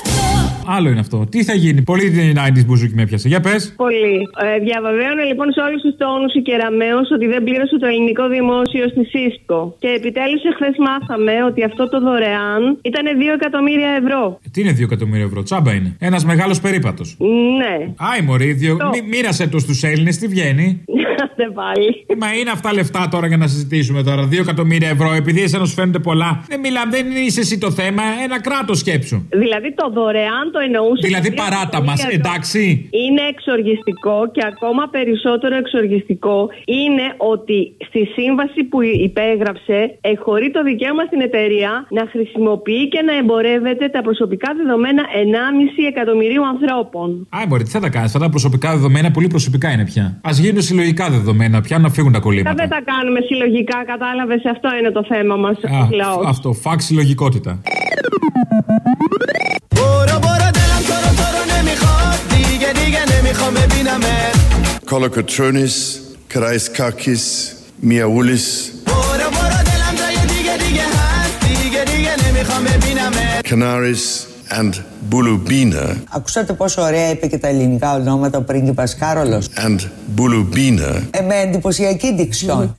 Άλλο είναι αυτό. Τι θα γίνει, πολύ την 90s μπουζούκι με έπιασε. Για πες. Πολύ. Ε, διαβεβαίωνε λοιπόν σε όλους τους τόνους η Κεραμαίο ότι δεν πλήρωσε το ελληνικό δημόσιο στη ΣΥΣΚΟ. Και επιτέλους εχθές μάθαμε ότι αυτό το δωρεάν ήταν 2 εκατομμύρια ευρώ. Τι είναι 2 εκατομμύρια ευρώ, τσάμπα είναι. Ένας μεγάλος περίπατος. Ναι. Άι, Μωρή, δύο... Το. μη- μοίρασε το στου Έλληνες, τι βγαίνει; Δεν πάλι. Ε, Μα είναι αυτά λεφτά τώρα για να συζητήσουμε τώρα. 2 εκατομμύρια ευρώ, επειδή εσένα σου φαίνονται πολλά. Δεν μιλάμε, δεν είσαι εσύ το θέμα, ένα κράτος σκέψου. Δηλαδή το δωρεάν το εννοούσε. Δηλαδή δύο παράτα μας, εκατομμύρια ευρώ. εντάξει. Είναι εξοργιστικό και ακόμα περισσότερο εξοργιστικό είναι ότι στη σύμβαση που υπέγραψε εχωρεί το δικαίωμα στην εταιρεία να χρησιμοποιεί και να εμπορεύεται τα προσωπικά δεδομένα 1,5 εκατομμυρίου ανθρώπων. Άι, Μωρή, τι θα τα κάνεις. Αυτά τα προσωπικά δεδομένα πολύ προσωπικά είναι πια. Α γίνουν συλλογικά δεδομένα πια να φύγουν τα Τα κολλήματα. δεν τα κάνουμε συλλογικά, κατάλαβες. Αυτό είναι το θέμα μας. Α, αυτό, φάξ συλλογικότητα. دیگه دیگه نمیخوام ببینمت Kolokotronis, Karaiskakis, Miaoulis, برو برو دلم جای دیگه دیگه هست دیگه دیگه نمیخوام ببینمت Canaris, and Bulubina, Ακούσατε πόσο ωραία είπε και τα ελληνικά ονόματα ο πρίγκιπας Κάρολος. and Bulubina. Ε, με εντυπωσιακή διξιόν.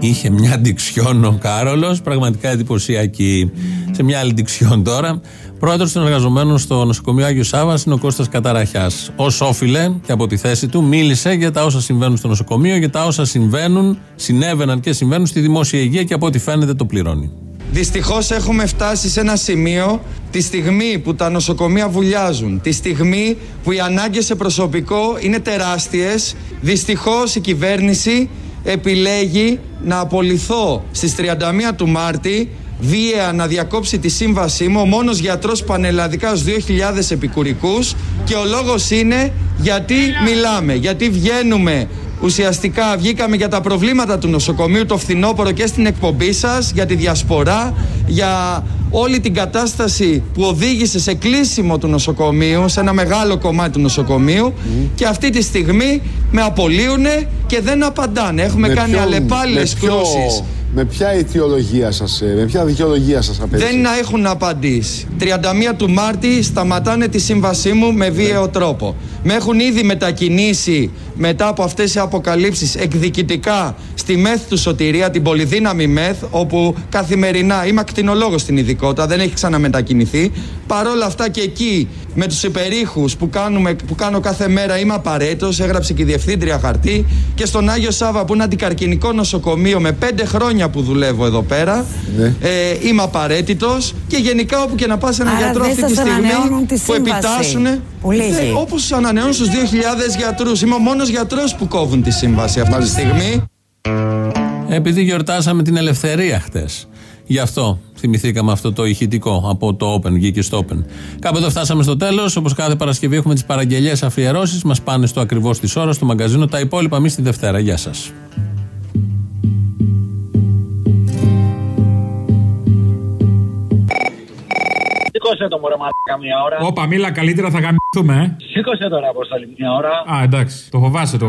Είχε μια ντιξιόν ο Κάρολο, πραγματικά εντυπωσιακή. Σε μια άλλη ντιξιόν τώρα. Πρόεδρος των εργαζομένων στο νοσοκομείο Άγιος Σάβα είναι ο Κώστας Καταραχιάς. Ω όφιλε και από τη θέση του μίλησε για τα όσα συμβαίνουν στο νοσοκομείο, για τα όσα συμβαίνουν, συνέβαιναν και συμβαίνουν στη δημόσια υγεία και από ό,τι φαίνεται το πληρώνει. Δυστυχώς έχουμε φτάσει σε ένα σημείο τη στιγμή που τα νοσοκομεία βουλιάζουν, τη στιγμή που οι ανάγκες σε προσωπικό είναι τεράστιες, δυστυχώς η κυβέρνηση επιλέγει να απολυθώ στις 31 του Μάρτη βία να διακόψει τη σύμβασή μου, ο μόνος γιατρός πανελλαδικά στους 2.000 επικουρικούς και ο λόγος είναι γιατί μιλάμε, γιατί βγαίνουμε Ουσιαστικά βγήκαμε για τα προβλήματα του νοσοκομείου το φθινόπωρο και στην εκπομπή σας, για τη διασπορά, για όλη την κατάσταση που οδήγησε σε κλείσιμο του νοσοκομείου, σε ένα μεγάλο κομμάτι του νοσοκομείου και αυτή τη στιγμή με απολύουνε και δεν απαντάνε. Έχουμε Με κάνει ποιον- αλλεπάλληλες με ποιο- κρούσεις. Με ποια αιτιολογία σας, ε, με ποια δικαιολογία σας απέτυχε. Δεν να έχουν απαντήσει. 31 του Μάρτη σταματάνε τη σύμβασή μου με βίαιο τρόπο. Με έχουν ήδη μετακινήσει μετά από αυτές οι αποκαλύψεις εκδικητικά στη ΜΕΘ του Σωτηρία, την πολυδύναμη ΜΕΘ, όπου καθημερινά είμαι ακτινολόγος στην ειδικότητα, δεν έχει ξαναμετακινηθεί. Παρόλα αυτά και εκεί με τους υπερήχους που, κάνουμε, που κάνω κάθε μέρα είμαι απαραίτητος, έγραψε και η Διευθύντρια χαρτί και στον Άγιο Σάβα που είναι αντικαρκυνικό νοσοκομείο με πέντε χρόνια που δουλεύω εδώ πέρα ε, είμαι απαραίτητος και γενικά όπου και να πας ένα Άρα γιατρό δεν αυτή σας τη στιγμή ανανεώνουν τη που σύμβαση. επιτάσσουν Που λύγει. όπως ανανεώνουν στους 2.000 γιατρούς είμαι ο μόνος γιατρός που κόβουν τη σύμβαση αυτή τη στιγμή Επειδή γιορτάσαμε την ελευθερία χτες. Γι' αυτό θυμηθήκαμε αυτό το ηχητικό από το Open, βγήκε στο Open. Κάπου εδώ φτάσαμε στο τέλος. Όπως κάθε Παρασκευή έχουμε τις παραγγελίες αφιερώσεις. Μας πάνε στο ακριβώς της ώρας, στο μαγκαζίνο. Τα υπόλοιπα εμείς τη Δευτέρα. Γεια σας. Σήκωσε το μωρέ μαλάκα μια ώρα. Όπα, μίλα καλύτερα, θα γαμηθούμε, ε. Σήκωσε τώρα Αποστολή μια ώρα. Α, εντάξει. Το φοβάσαι το.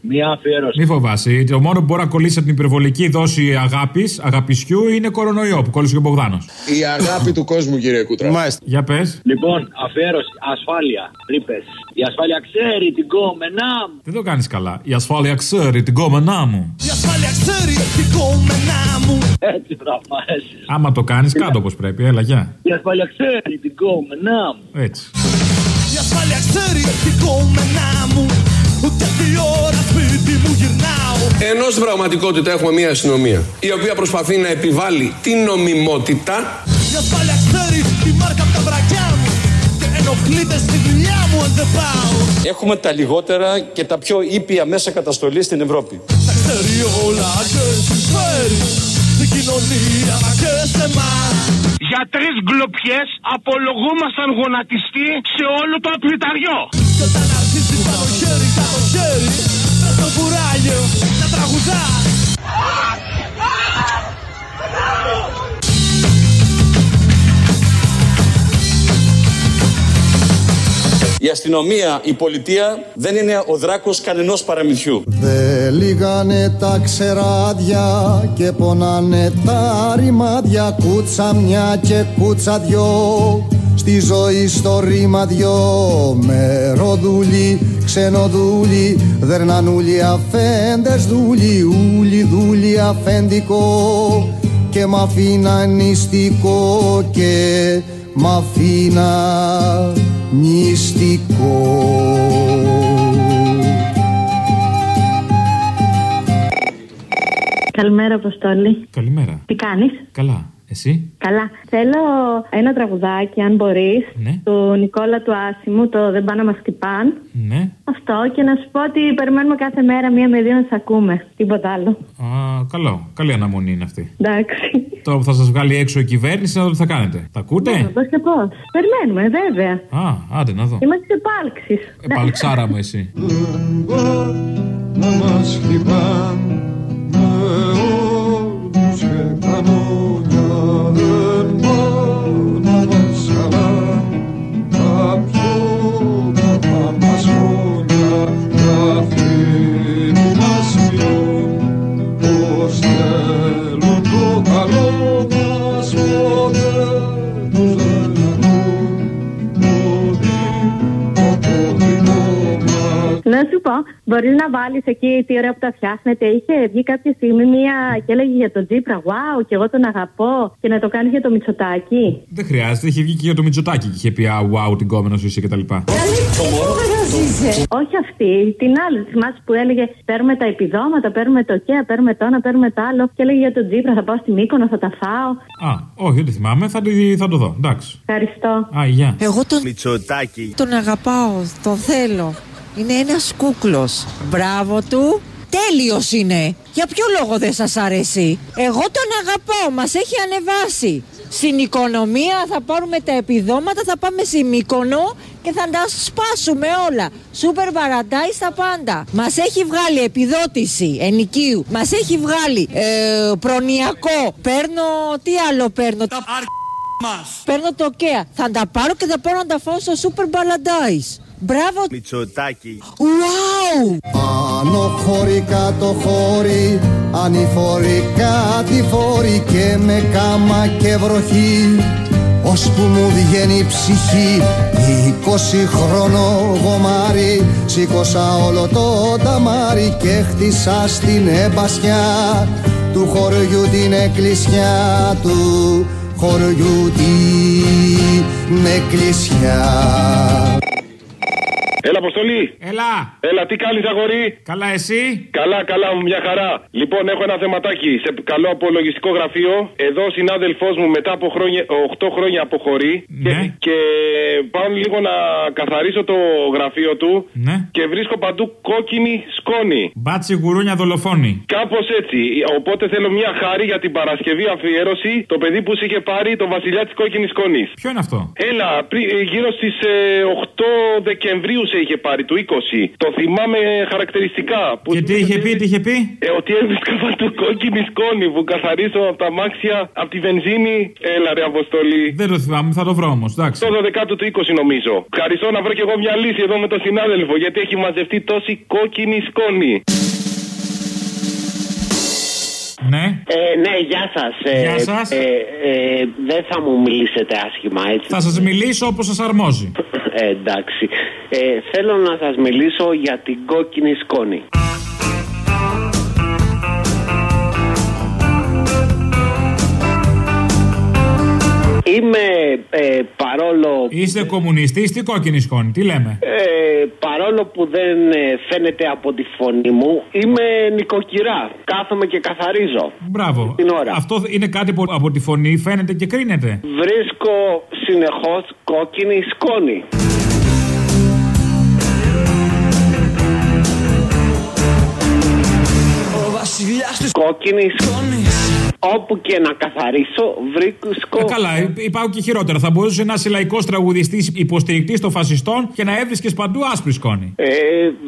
Μια αφιέρωση. Μη φοβάσαι. Το μόνο που μπορεί να κολλήσει από την υπερβολική δόση αγάπης, αγαπησιού, είναι κορονοϊό που κόλλησε και ο Μπογδάνος. Η αγάπη του κόσμου, κύριε Κούτρα. Μάλιστα. Για πες. Λοιπόν, αφιέρωση. Ασφάλεια. Ρήπε. Η ασφάλεια ξέρει την κόμενά μου. Δεν το κάνεις καλά. Η ασφάλεια ξέρει την κόμενά μου. Η ασφάλεια ξέρει την κόμενά μου. Έτσι, πράγμα, έτσι. Άμα το κάνεις, κάτω όπως πρέπει. Έλα, γεια. Η ασφάλεια ξέρει την κόμενά μου. Έτσι. Η ασφάλεια ξέρει την κόμενά μου. Ούτε τι ώρα σπίτι μου γυρνάω. Ενώ στην πραγματικότητα έχουμε μια αστυνομία η οποία προσπαθεί να επιβάλλει την νομιμότητα. Η ασφάλεια ξέρει τη μάρκα από τα βρακιά μου. Και ενοχλείται στη δουλειά μου αν δεν πάω. Έχουμε τα λιγότερα και τα πιο ήπια μέσα καταστολής στην Ευρώπη. Τα ξέρει όλα και συμφέρει. Στην κοινωνία μα και σε εμάς. Για τρεις γκλοπιές απολογούμασταν γονατιστή σε όλο το απληταριό. Και όταν αρχίσει πάνω χέρι, κάτω χέρι. Πες το κουράγιο να τραγουδά. Η αστυνομία, η πολιτεία δεν είναι ο δράκος κανενός παραμυθιού. Δε λίγανε τα ξεράδια και πονάνε τα ρημάδια. Κούτσα μια και κούτσα δυο στη ζωή στο ρήμα δυο. Μεροδούλοι, ξενοδούλοι δερνανούλοι αφέντες δούλοι ούλοι δούλοι αφεντικό και μ' αφήνα νηστικό. Και μ' αφήνα νηστικό Καλημέρα, Αποστόλη. Καλημέρα. Τι κάνεις; Καλά. Εσύ; Καλά. Θέλω ένα τραγουδάκι, αν μπορείς, Ναι. του Νικόλα του Άσιμου, το Δεν πάνε να μας χτυπάν. Ναι. Αυτό και να σου πω ότι περιμένουμε κάθε μέρα μία με δύο να σε ακούμε. Τίποτα άλλο. Α, καλό. Καλή αναμονή είναι αυτή. Εντάξει. Τώρα που θα σας βγάλει έξω η κυβέρνηση, να δω τι θα κάνετε. Τα ακούτε; Πώ και πώς. Περιμένουμε, βέβαια. Α, άντε να δω. Είμαστε σε πάλξει. Επαλξάρα μου εσύ. να μας χτυπάν με όρους και κανόνια δεν Να σου πω, μπορείς να βάλεις εκεί τι ωραία που τα φτιάχνετε. Είχε βγει κάποια στιγμή μία και έλεγε για τον Τζίπρα, Wow, και εγώ τον αγαπώ. Και να το κάνεις για το Μητσοτάκι. Δεν χρειάζεται, είχε βγει και για το Μητσοτάκι και είχε πει Α, wow, την κόμενα σου είσαι κτλ. Όχι αυτή, την άλλη. Θυμάσαι που έλεγε Παίρνουμε τα επιδόματα, παίρνουμε το ΚΕΑ, παίρνουμε το ένα, παίρνουμε το άλλο. Και έλεγε για τον Τζίπρα, θα πάω στην Μύκονο, θα τα φάω. Α, όχι, δεν τη θυμάμαι, θα το, θα το δω. Εντάξει. Ευχαριστώ. Α, γεια. Εγώ τον, Μητσοτάκι. τον αγαπάω, τον θέλω. Είναι ένας κούκλος. Μπράβο του, τέλειος είναι. Για ποιο λόγο δεν σας αρέσει; Εγώ τον αγαπώ, μας έχει ανεβάσει. Στην οικονομία θα πάρουμε τα επιδόματα, θα πάμε στη Μύκονο και θα τα σπάσουμε όλα. Σούπερ παραντάις στα πάντα. Μας έχει βγάλει επιδότηση ενοικίου. Μας έχει βγάλει ε, προνοιακό. Παίρνω, τι άλλο παίρνω; Τα μας. Παίρνω το ΚΕΑ. Θα τα πάρω και θα πάω να τα φάω στο Σούπερ Παραντάις. Μπράβο. Μητσοτάκι. Wow! Άνω χωρί κάτω χωρί Ανηφορικά τη φόρη και με κάμα και βροχή Ώσπου μου βγαίνει η ψυχή Είκοσι χρόνο γομάρι Σήκωσα όλο το ταμάρι Και χτίσα στην εμπασιά Του χωριού την εκκλησιά Του χωριού την εκκλησιά Έλα, Αποστολή. Έλα. Έλα, τι κάνεις, αγορί. Καλά, εσύ; Καλά, καλά, μου μια χαρά. Λοιπόν, έχω ένα θεματάκι. Σε καλό απολογιστικό γραφείο. Εδώ ο συνάδελφός μου μετά από χρόνια, 8 χρόνια αποχωρεί. Ναι. Και, και πάω λίγο να καθαρίσω το γραφείο του. Ναι. Και βρίσκω παντού κόκκινη σκόνη. Μπάτσι γουρούνια δολοφόνη. Κάπως έτσι. Οπότε θέλω μια χάρη για την Παρασκευή αφιέρωση. Το παιδί που σε είχε πάρει το βασιλιά της κόκκινης σκόνης. Ποιο είναι αυτό; Έλα, πρι- ε, γύρω στις 8 Δεκεμβρίου σε είχε πάρει, του 20. Το θυμάμαι χαρακτηριστικά. Που Και τι είχε πει, τι είχε πει; Ε, ότι έβρισκα παντού κόκκινη σκόνη που καθαρίσω από τα μάξια, από τη βενζίνη. Έλα, ρε Αποστολή. Δεν το θυμάμαι, θα το βρω όμως. Εντάξει. Το 12 του 20 νομίζω. Ευχαριστώ να βρω κι εγώ μια λύση εδώ με τον συνάδελφο γιατί έχει μαζευτεί τόση κόκκινη σκόνη. Ναι. Ε, ναι, γεια σας. Γεια σας. Ε, ε, δεν θα μου μιλήσετε άσχημα, έτσι. Θα σας μιλήσω όπως σας αρμόζει. Ε, εντάξει. Ε, θέλω να σας μιλήσω για την κόκκινη σκόνη. Είμαι ε, παρόλο... Είστε κομμουνιστή, τι κόκκινη σκόνη, τι λέμε; Ε, παρόλο που δεν ε, φαίνεται από τη φωνή μου, είμαι νοικοκυρά. Κάθομαι και καθαρίζω. Μπράβο. Την ώρα. Αυτό είναι κάτι που από τη φωνή φαίνεται και κρίνεται. Βρίσκω συνεχώς κόκκινη σκόνη. Ο βασιλιάς της Κόκκινης σκόνης. Όπου και να καθαρίσω, βρίσκω. Ε, καλά, υ- υπάρχουν και χειρότερα. Θα μπορούσε να είσαι λαϊκός τραγουδιστής υποστηρικτής των φασιστών και να έβρισκες παντού άσπρη σκόνη. Ε,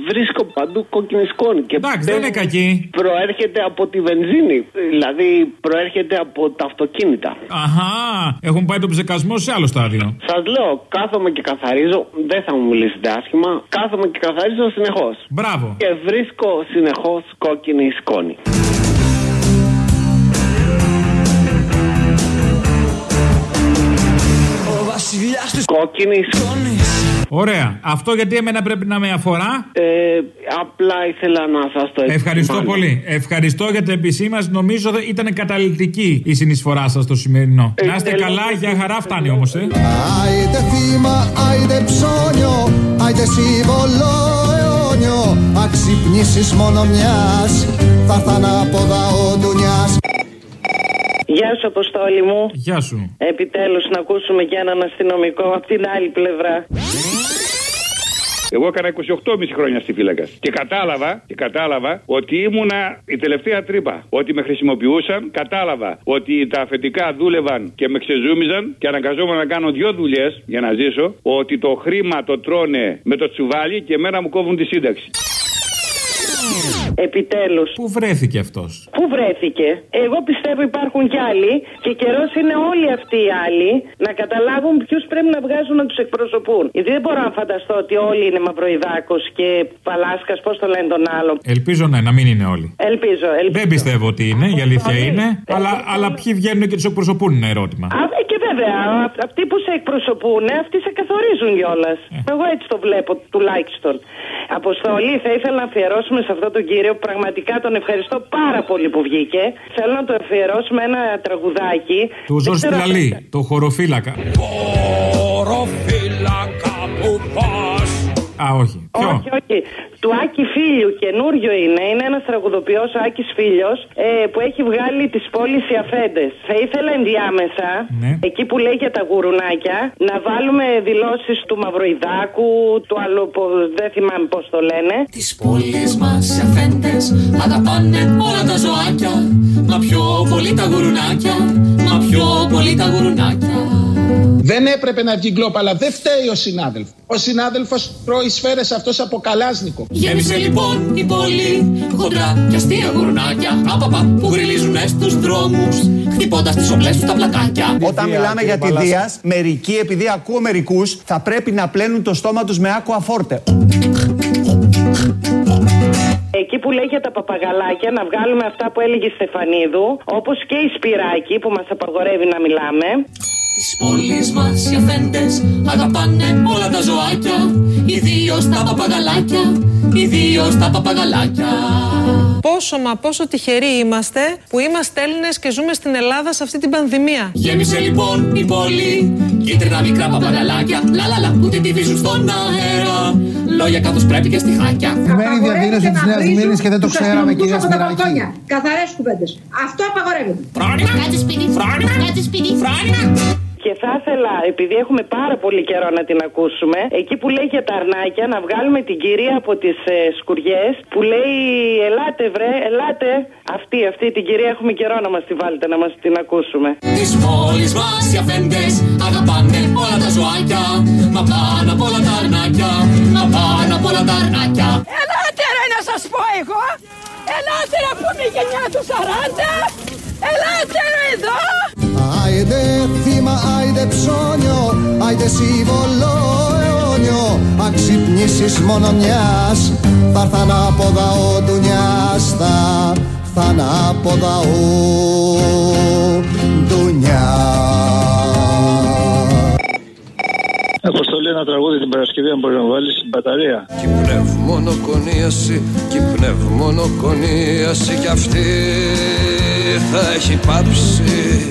βρίσκω παντού κόκκινη σκόνη. Και Εντάξει, δεν είναι κακή. Προέρχεται από τη βενζίνη. Δηλαδή, προέρχεται από τα αυτοκίνητα. Αχά, έχουν πάει τον ψεκασμό σε άλλο στάδιο. Σας λέω, κάθομαι και καθαρίζω. Δεν θα μου μιλήσετε άσχημα. Κάθομαι και καθαρίζω συνεχώς. Μπράβο. Και βρίσκω συνεχώς κόκκινη σκόνη. Ο βασιλιάς της Κόκκινης σκόνη Ωραία. Αυτό γιατί εμένα πρέπει να με αφορά; Ε, απλά ήθελα να σας το Ευχαριστώ επισημάνω. πολύ. Ευχαριστώ για την επισήμανση. Νομίζω ότι ήταν καταληκτική η συνεισφορά σας στο σημερινό. Ε, Να είστε θέλω- καλά, για χαρά φτάνει όμως, ε. Άιντε θύμα, άιντε ψώνιο Άιντε σύμβολο αιώνιο Αξυπνήσεις μόνο μιας Θα έρθ' ανάποδα ο ντουνιάς Γεια σου, Αποστόλη μου. Γεια σου. Επιτέλους να ακούσουμε και έναν αστυνομικό από την άλλη πλευρά. Εγώ έκανα 28,5 χρόνια στη φύλακα. Και κατάλαβα, και κατάλαβα ότι ήμουνα η τελευταία τρύπα. Ότι με χρησιμοποιούσαν, κατάλαβα ότι τα αφεντικά δούλευαν και με ξεζούμιζαν και αναγκαζόμουν να κάνω δύο δουλειές για να ζήσω. Ότι το χρήμα το τρώνε με το τσουβάλι και εμένα μου κόβουν τη σύνταξη. Επιτέλους. Πού βρέθηκε αυτός; Πού βρέθηκε; Εγώ πιστεύω υπάρχουν κι άλλοι και καιρός είναι όλοι αυτοί οι άλλοι να καταλάβουν ποιους πρέπει να βγάζουν να τους εκπροσωπούν. Γιατί δεν μπορώ να φανταστώ ότι όλοι είναι Μαυροϊδάκος και Παλάσκα, πώς το λένε τον άλλο. Ελπίζω ναι, να μην είναι όλοι. Ελπίζω, ελπίζω. Δεν πιστεύω ότι είναι, η αλήθεια είναι. Αλλά, αλλά ποιοι βγαίνουν και τους εκπροσωπούν είναι ερώτημα. Α, ε, και βέβαια, α- αυτοί που σε εκπροσωπούν, αυτοί σε καθορίζουν κιόλας. Εγώ έτσι το βλέπω τουλάχιστον. Αποστολή, θα ήθελα να αφιερώσουμε σε αυτόν τον κύριο που πραγματικά τον ευχαριστώ πάρα πολύ που βγήκε. Θέλω να το αφιερώσουμε ένα τραγουδάκι. Του Δεν Ζώση ξέρω- Πιλαλή, το χωροφύλακα. Οροφύλακα που πας Α, όχι. Ποιο; Όχι, όχι. Του Άκη Φίλιου, καινούριο είναι. Είναι ένας τραγουδοποιός, ο Άκης Φίλιος, ε, που έχει βγάλει τις πόλεις οι αφέντες. Θα ήθελα ενδιάμεσα, Ναι. εκεί που λέει για τα γουρουνάκια, να βάλουμε δηλώσεις του Μαυροϊδάκου, του άλλου που δεν θυμάμαι πώς το λένε. Τις πόλεις μας οι αφέντες αγαπάνε όλα τα ζωάκια Μα πιο πολύ τα γουρουνάκια, μα πιο πολύ τα γουρουνάκια Δεν έπρεπε να βγει γκλόπ, αλλά δεν φταίει ο συνάδελφος. Ο συνάδελφος τρώει σφαίρες αυτός από καλάσνικο. Γέμισε λοιπόν η πόλη χοντρά και αστεία γουρουνάκια Απαπα που γριλίζουνε στους δρόμους χτυπώντας τις οπλές τους τα πλακάκια Όταν μιλάμε για τη Δία, μερικοί, επειδή ακούω μερικούς, θα πρέπει να πλένουν το στόμα τους με άκουα φόρτε. Εκεί που λέει για τα παπαγαλάκια, να βγάλουμε αυτά που έλεγε η Στεφανίδου, όπως και η Σπυράκη που μας απαγορεύει να μιλάμε. Τις πόλεις μας. Οι αφέντες αγαπάνε όλα τα ζωάκια Ιδίως τα παπαγαλάκια, ιδίως τα παπαγαλάκια. Πόσο μα πόσο τυχεροί είμαστε που είμαστε Έλληνες και ζούμε στην Ελλάδα σε αυτή την πανδημία. Γέμισε λοιπόν η πόλη Κίτρινα μικρά παπαγαλάκια. Λαλαλα που την τυβίζουν στον αέρα. Λόγια κάτω πρέπει και στη χάκια Μένη διαδήλωση της Νέας Μήνη και δεν το ξέραμε, κυρία Σπυράκη. Καθαρές κουβέντες. Αυτό απαγορεύεται. Κάτσε σπίτι, φρόνημα, κάτσε σπίτι, φρόνημα Και θα ήθελα, επειδή έχουμε πάρα πολύ καιρό να την ακούσουμε, εκεί που λέει για τα αρνάκια, να βγάλουμε την κυρία από τις ε, σκουριές που λέει Ελάτε βρε, ελάτε. Αυτή, αυτή την κυρία έχουμε καιρό να μας τη βάλετε να μας την ακούσουμε. Τις πόλεις μας οι αφέντες αγαπάνε όλα τα ζωάκια Μα πάνω απ' όλα τα αρνάκια, μα πάνω απ' όλα τα αρνάκια Ελάτε ρε να σας πω εγώ. Ελάτε ρε που είναι η γενιά του 40. Ελάτε ρε εδώ. Άιντε θύμα, άιντε ψώνιο, άιντε σύμβολο αιώνιο Αν ξυπνήσεις μόνο μιας, θα έρθαν από δαό του νιας Θα έρθαν από δαό Αποστολή ένα τραγούδι την Παρασκευή, αν μπορεί να βάλεις στην μπαταρία. Κι πνευμονοκονίαση, κι πνευμονοκονίαση κι αυτή θα έχει πάψει.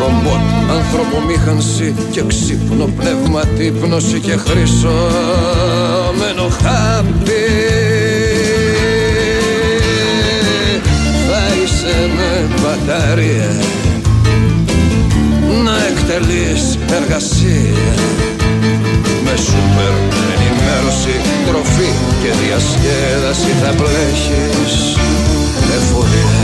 Ρομπότ, ανθρωπομήχανση και ξύπνο πνεύμα τύπνωση και χρυσόμενο χάπι. Θα είσαι με μπαταρία να εκτελείς εργασία με σούπερ ενημέρωση, τροφή και διασκέδαση θα πλέχεις εφορία.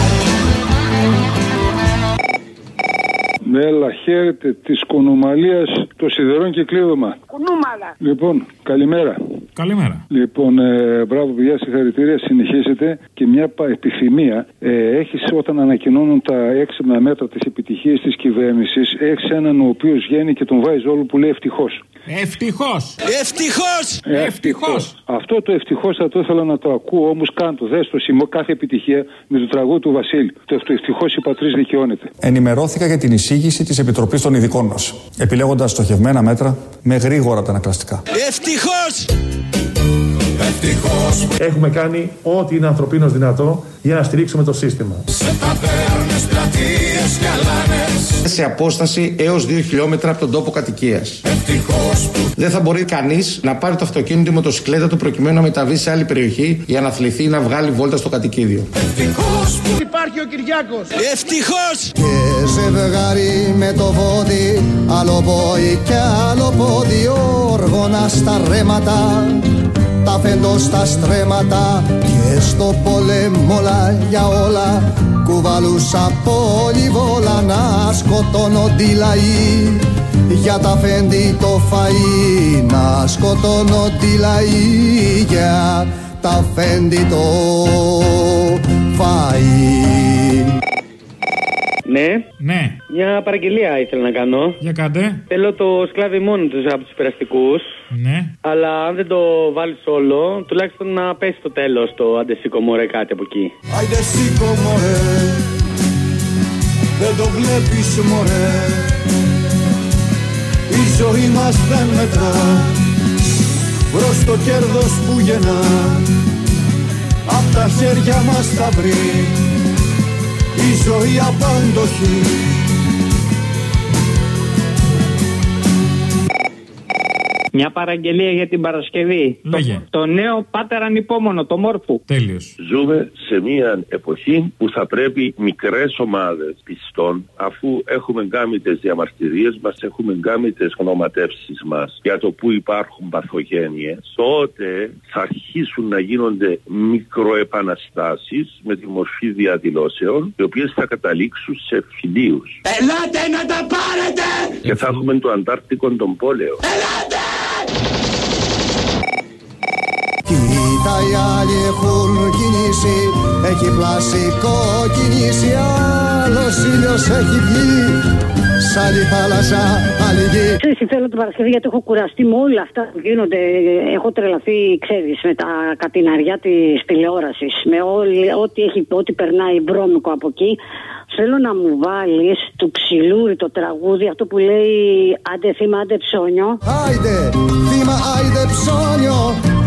Έλα, χαίρετε της κουνουμαλίας των σιδερών και κλείδωμα. Κουνούμαλα. Λοιπόν, καλημέρα. Καλημέρα. Λοιπόν, ε, μπράβο παιδιά, συγχαρητήρια. Συνεχίζετε και μια πα- επιθυμία. Ε, έχεις όταν ανακοινώνουν τα έξυπνα μέτρα της επιτυχίας της κυβέρνησης, έχεις έναν ο οποίος βγαίνει και τον βάζει όλο που λέει ευτυχώς. Ευτυχώς! Ευτυχώς! Ευτυχώς! Αυτό το ευτυχώς θα το ήθελα να το ακούω, όμως κάντο. Δες το σημείο κάθε επιτυχία με το τραγούδι του Βασίλη. Το ευτυχώς η πατρί δικαιώνεται. Ενημερώθηκα για την εισήγηση της Επιτροπής των Ειδικών μας, επιλέγοντας στοχευμένα μέτρα με γρήγορα τα ανακλαστικά. Ευτυχώς! Ευτυχώς! Έχουμε κάνει ό,τι είναι ανθρωπίνως δυνατό για να στηρίξουμε το σύστημα. Σε ταβέρνες, πλατείες και αλάνες Σε απόσταση έως 2 χιλιόμετρα από τον τόπο κατοικίας. Ευτυχώς που Δεν θα μπορεί κανείς να πάρει το αυτοκίνητο ή η μοτοσυκλέτα του προκειμένου να μεταβεί σε άλλη περιοχή για να αθληθεί ή να βγάλει βόλτα στο κατοικίδιο. Ευτυχώς που Υπάρχει ο Κυριάκος. Ευτυχώς! Και ζευγάρι με το βόδι Άλλο πόη και άλλο πόδι Όργωνα στα ρέματα Τα φέντο στα στρέμματα Και στο πόλεμο όλα. Για όλα Κουβαλούσα πολυβόλα Να σκοτώνονται οι λαοί για τα φέντη το φαΐ να σκοτώνονται οι λαοί για τα φέντη το φαΐ. Ναι. Ναι. Μια παραγγελία ήθελα να κάνω. Για κάντε. Θέλω το σκλάβι μόνο τους από τους περαστικούς. Ναι. Αλλά αν δεν το βάλεις όλο, τουλάχιστον να πέσει στο τέλος το αντεσίκο μωρέ κάτι από εκεί. Άιντε σήκω μωρέ Δεν το βλέπεις μωρέ Η ζωή μας δεν μετρά Προς το κέρδος που γεννά Απ' τα χέρια μας θα βρει Η ζωή απάντοχη Μια παραγγελία για την Παρασκευή. Λέγε. Το, το νέο πάτερ ανυπόμονο, το μόρφου. Τέλειος. Ζούμε σε μια εποχή που θα πρέπει μικρές ομάδες πιστών, αφού έχουμε κάνει τις διαμαρτυρίες μας, έχουμε κάνει τις γνωματεύσει μας για το που υπάρχουν παθογένειες, τότε θα αρχίσουν να γίνονται μικροεπαναστάσεις με τη μορφή διαδηλώσεων, οι οποίες θα καταλήξουν σε φιλίους. Ελάτε να τα πάρετε! Και θα έχουμε το Αντάρτικο τον πόλεο. Κοίτα οι άλλοι έχουν κινήσει Έχει πλασικό κινήσει Άλλος ήλιος έχει βγει Σ' άλλη θάλασσα, άλλη γη Ξέρεις τι θέλω την Παρασκευή γιατί έχω κουραστεί με όλα αυτά που γίνονται. Έχω τρελαθεί, ξέρεις, με τα κατηναριά της τηλεόρασης. Με όλη, ό,τι, έχει, ό,τι περνάει βρώμικο από εκεί. Θέλω να μου βάλεις του ψιλούρι το τραγούδι, αυτό που λέει Άντε θύμα, άντε ψώνιο. Άιντε θύμα, άιντε ψώνιο,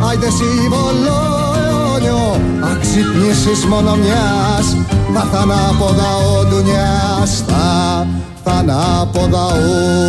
άιντε συμβολόνιο. Αξυπνήσει μόνο μιας, θα θανάποδα ο. Θα θανάποδα ο.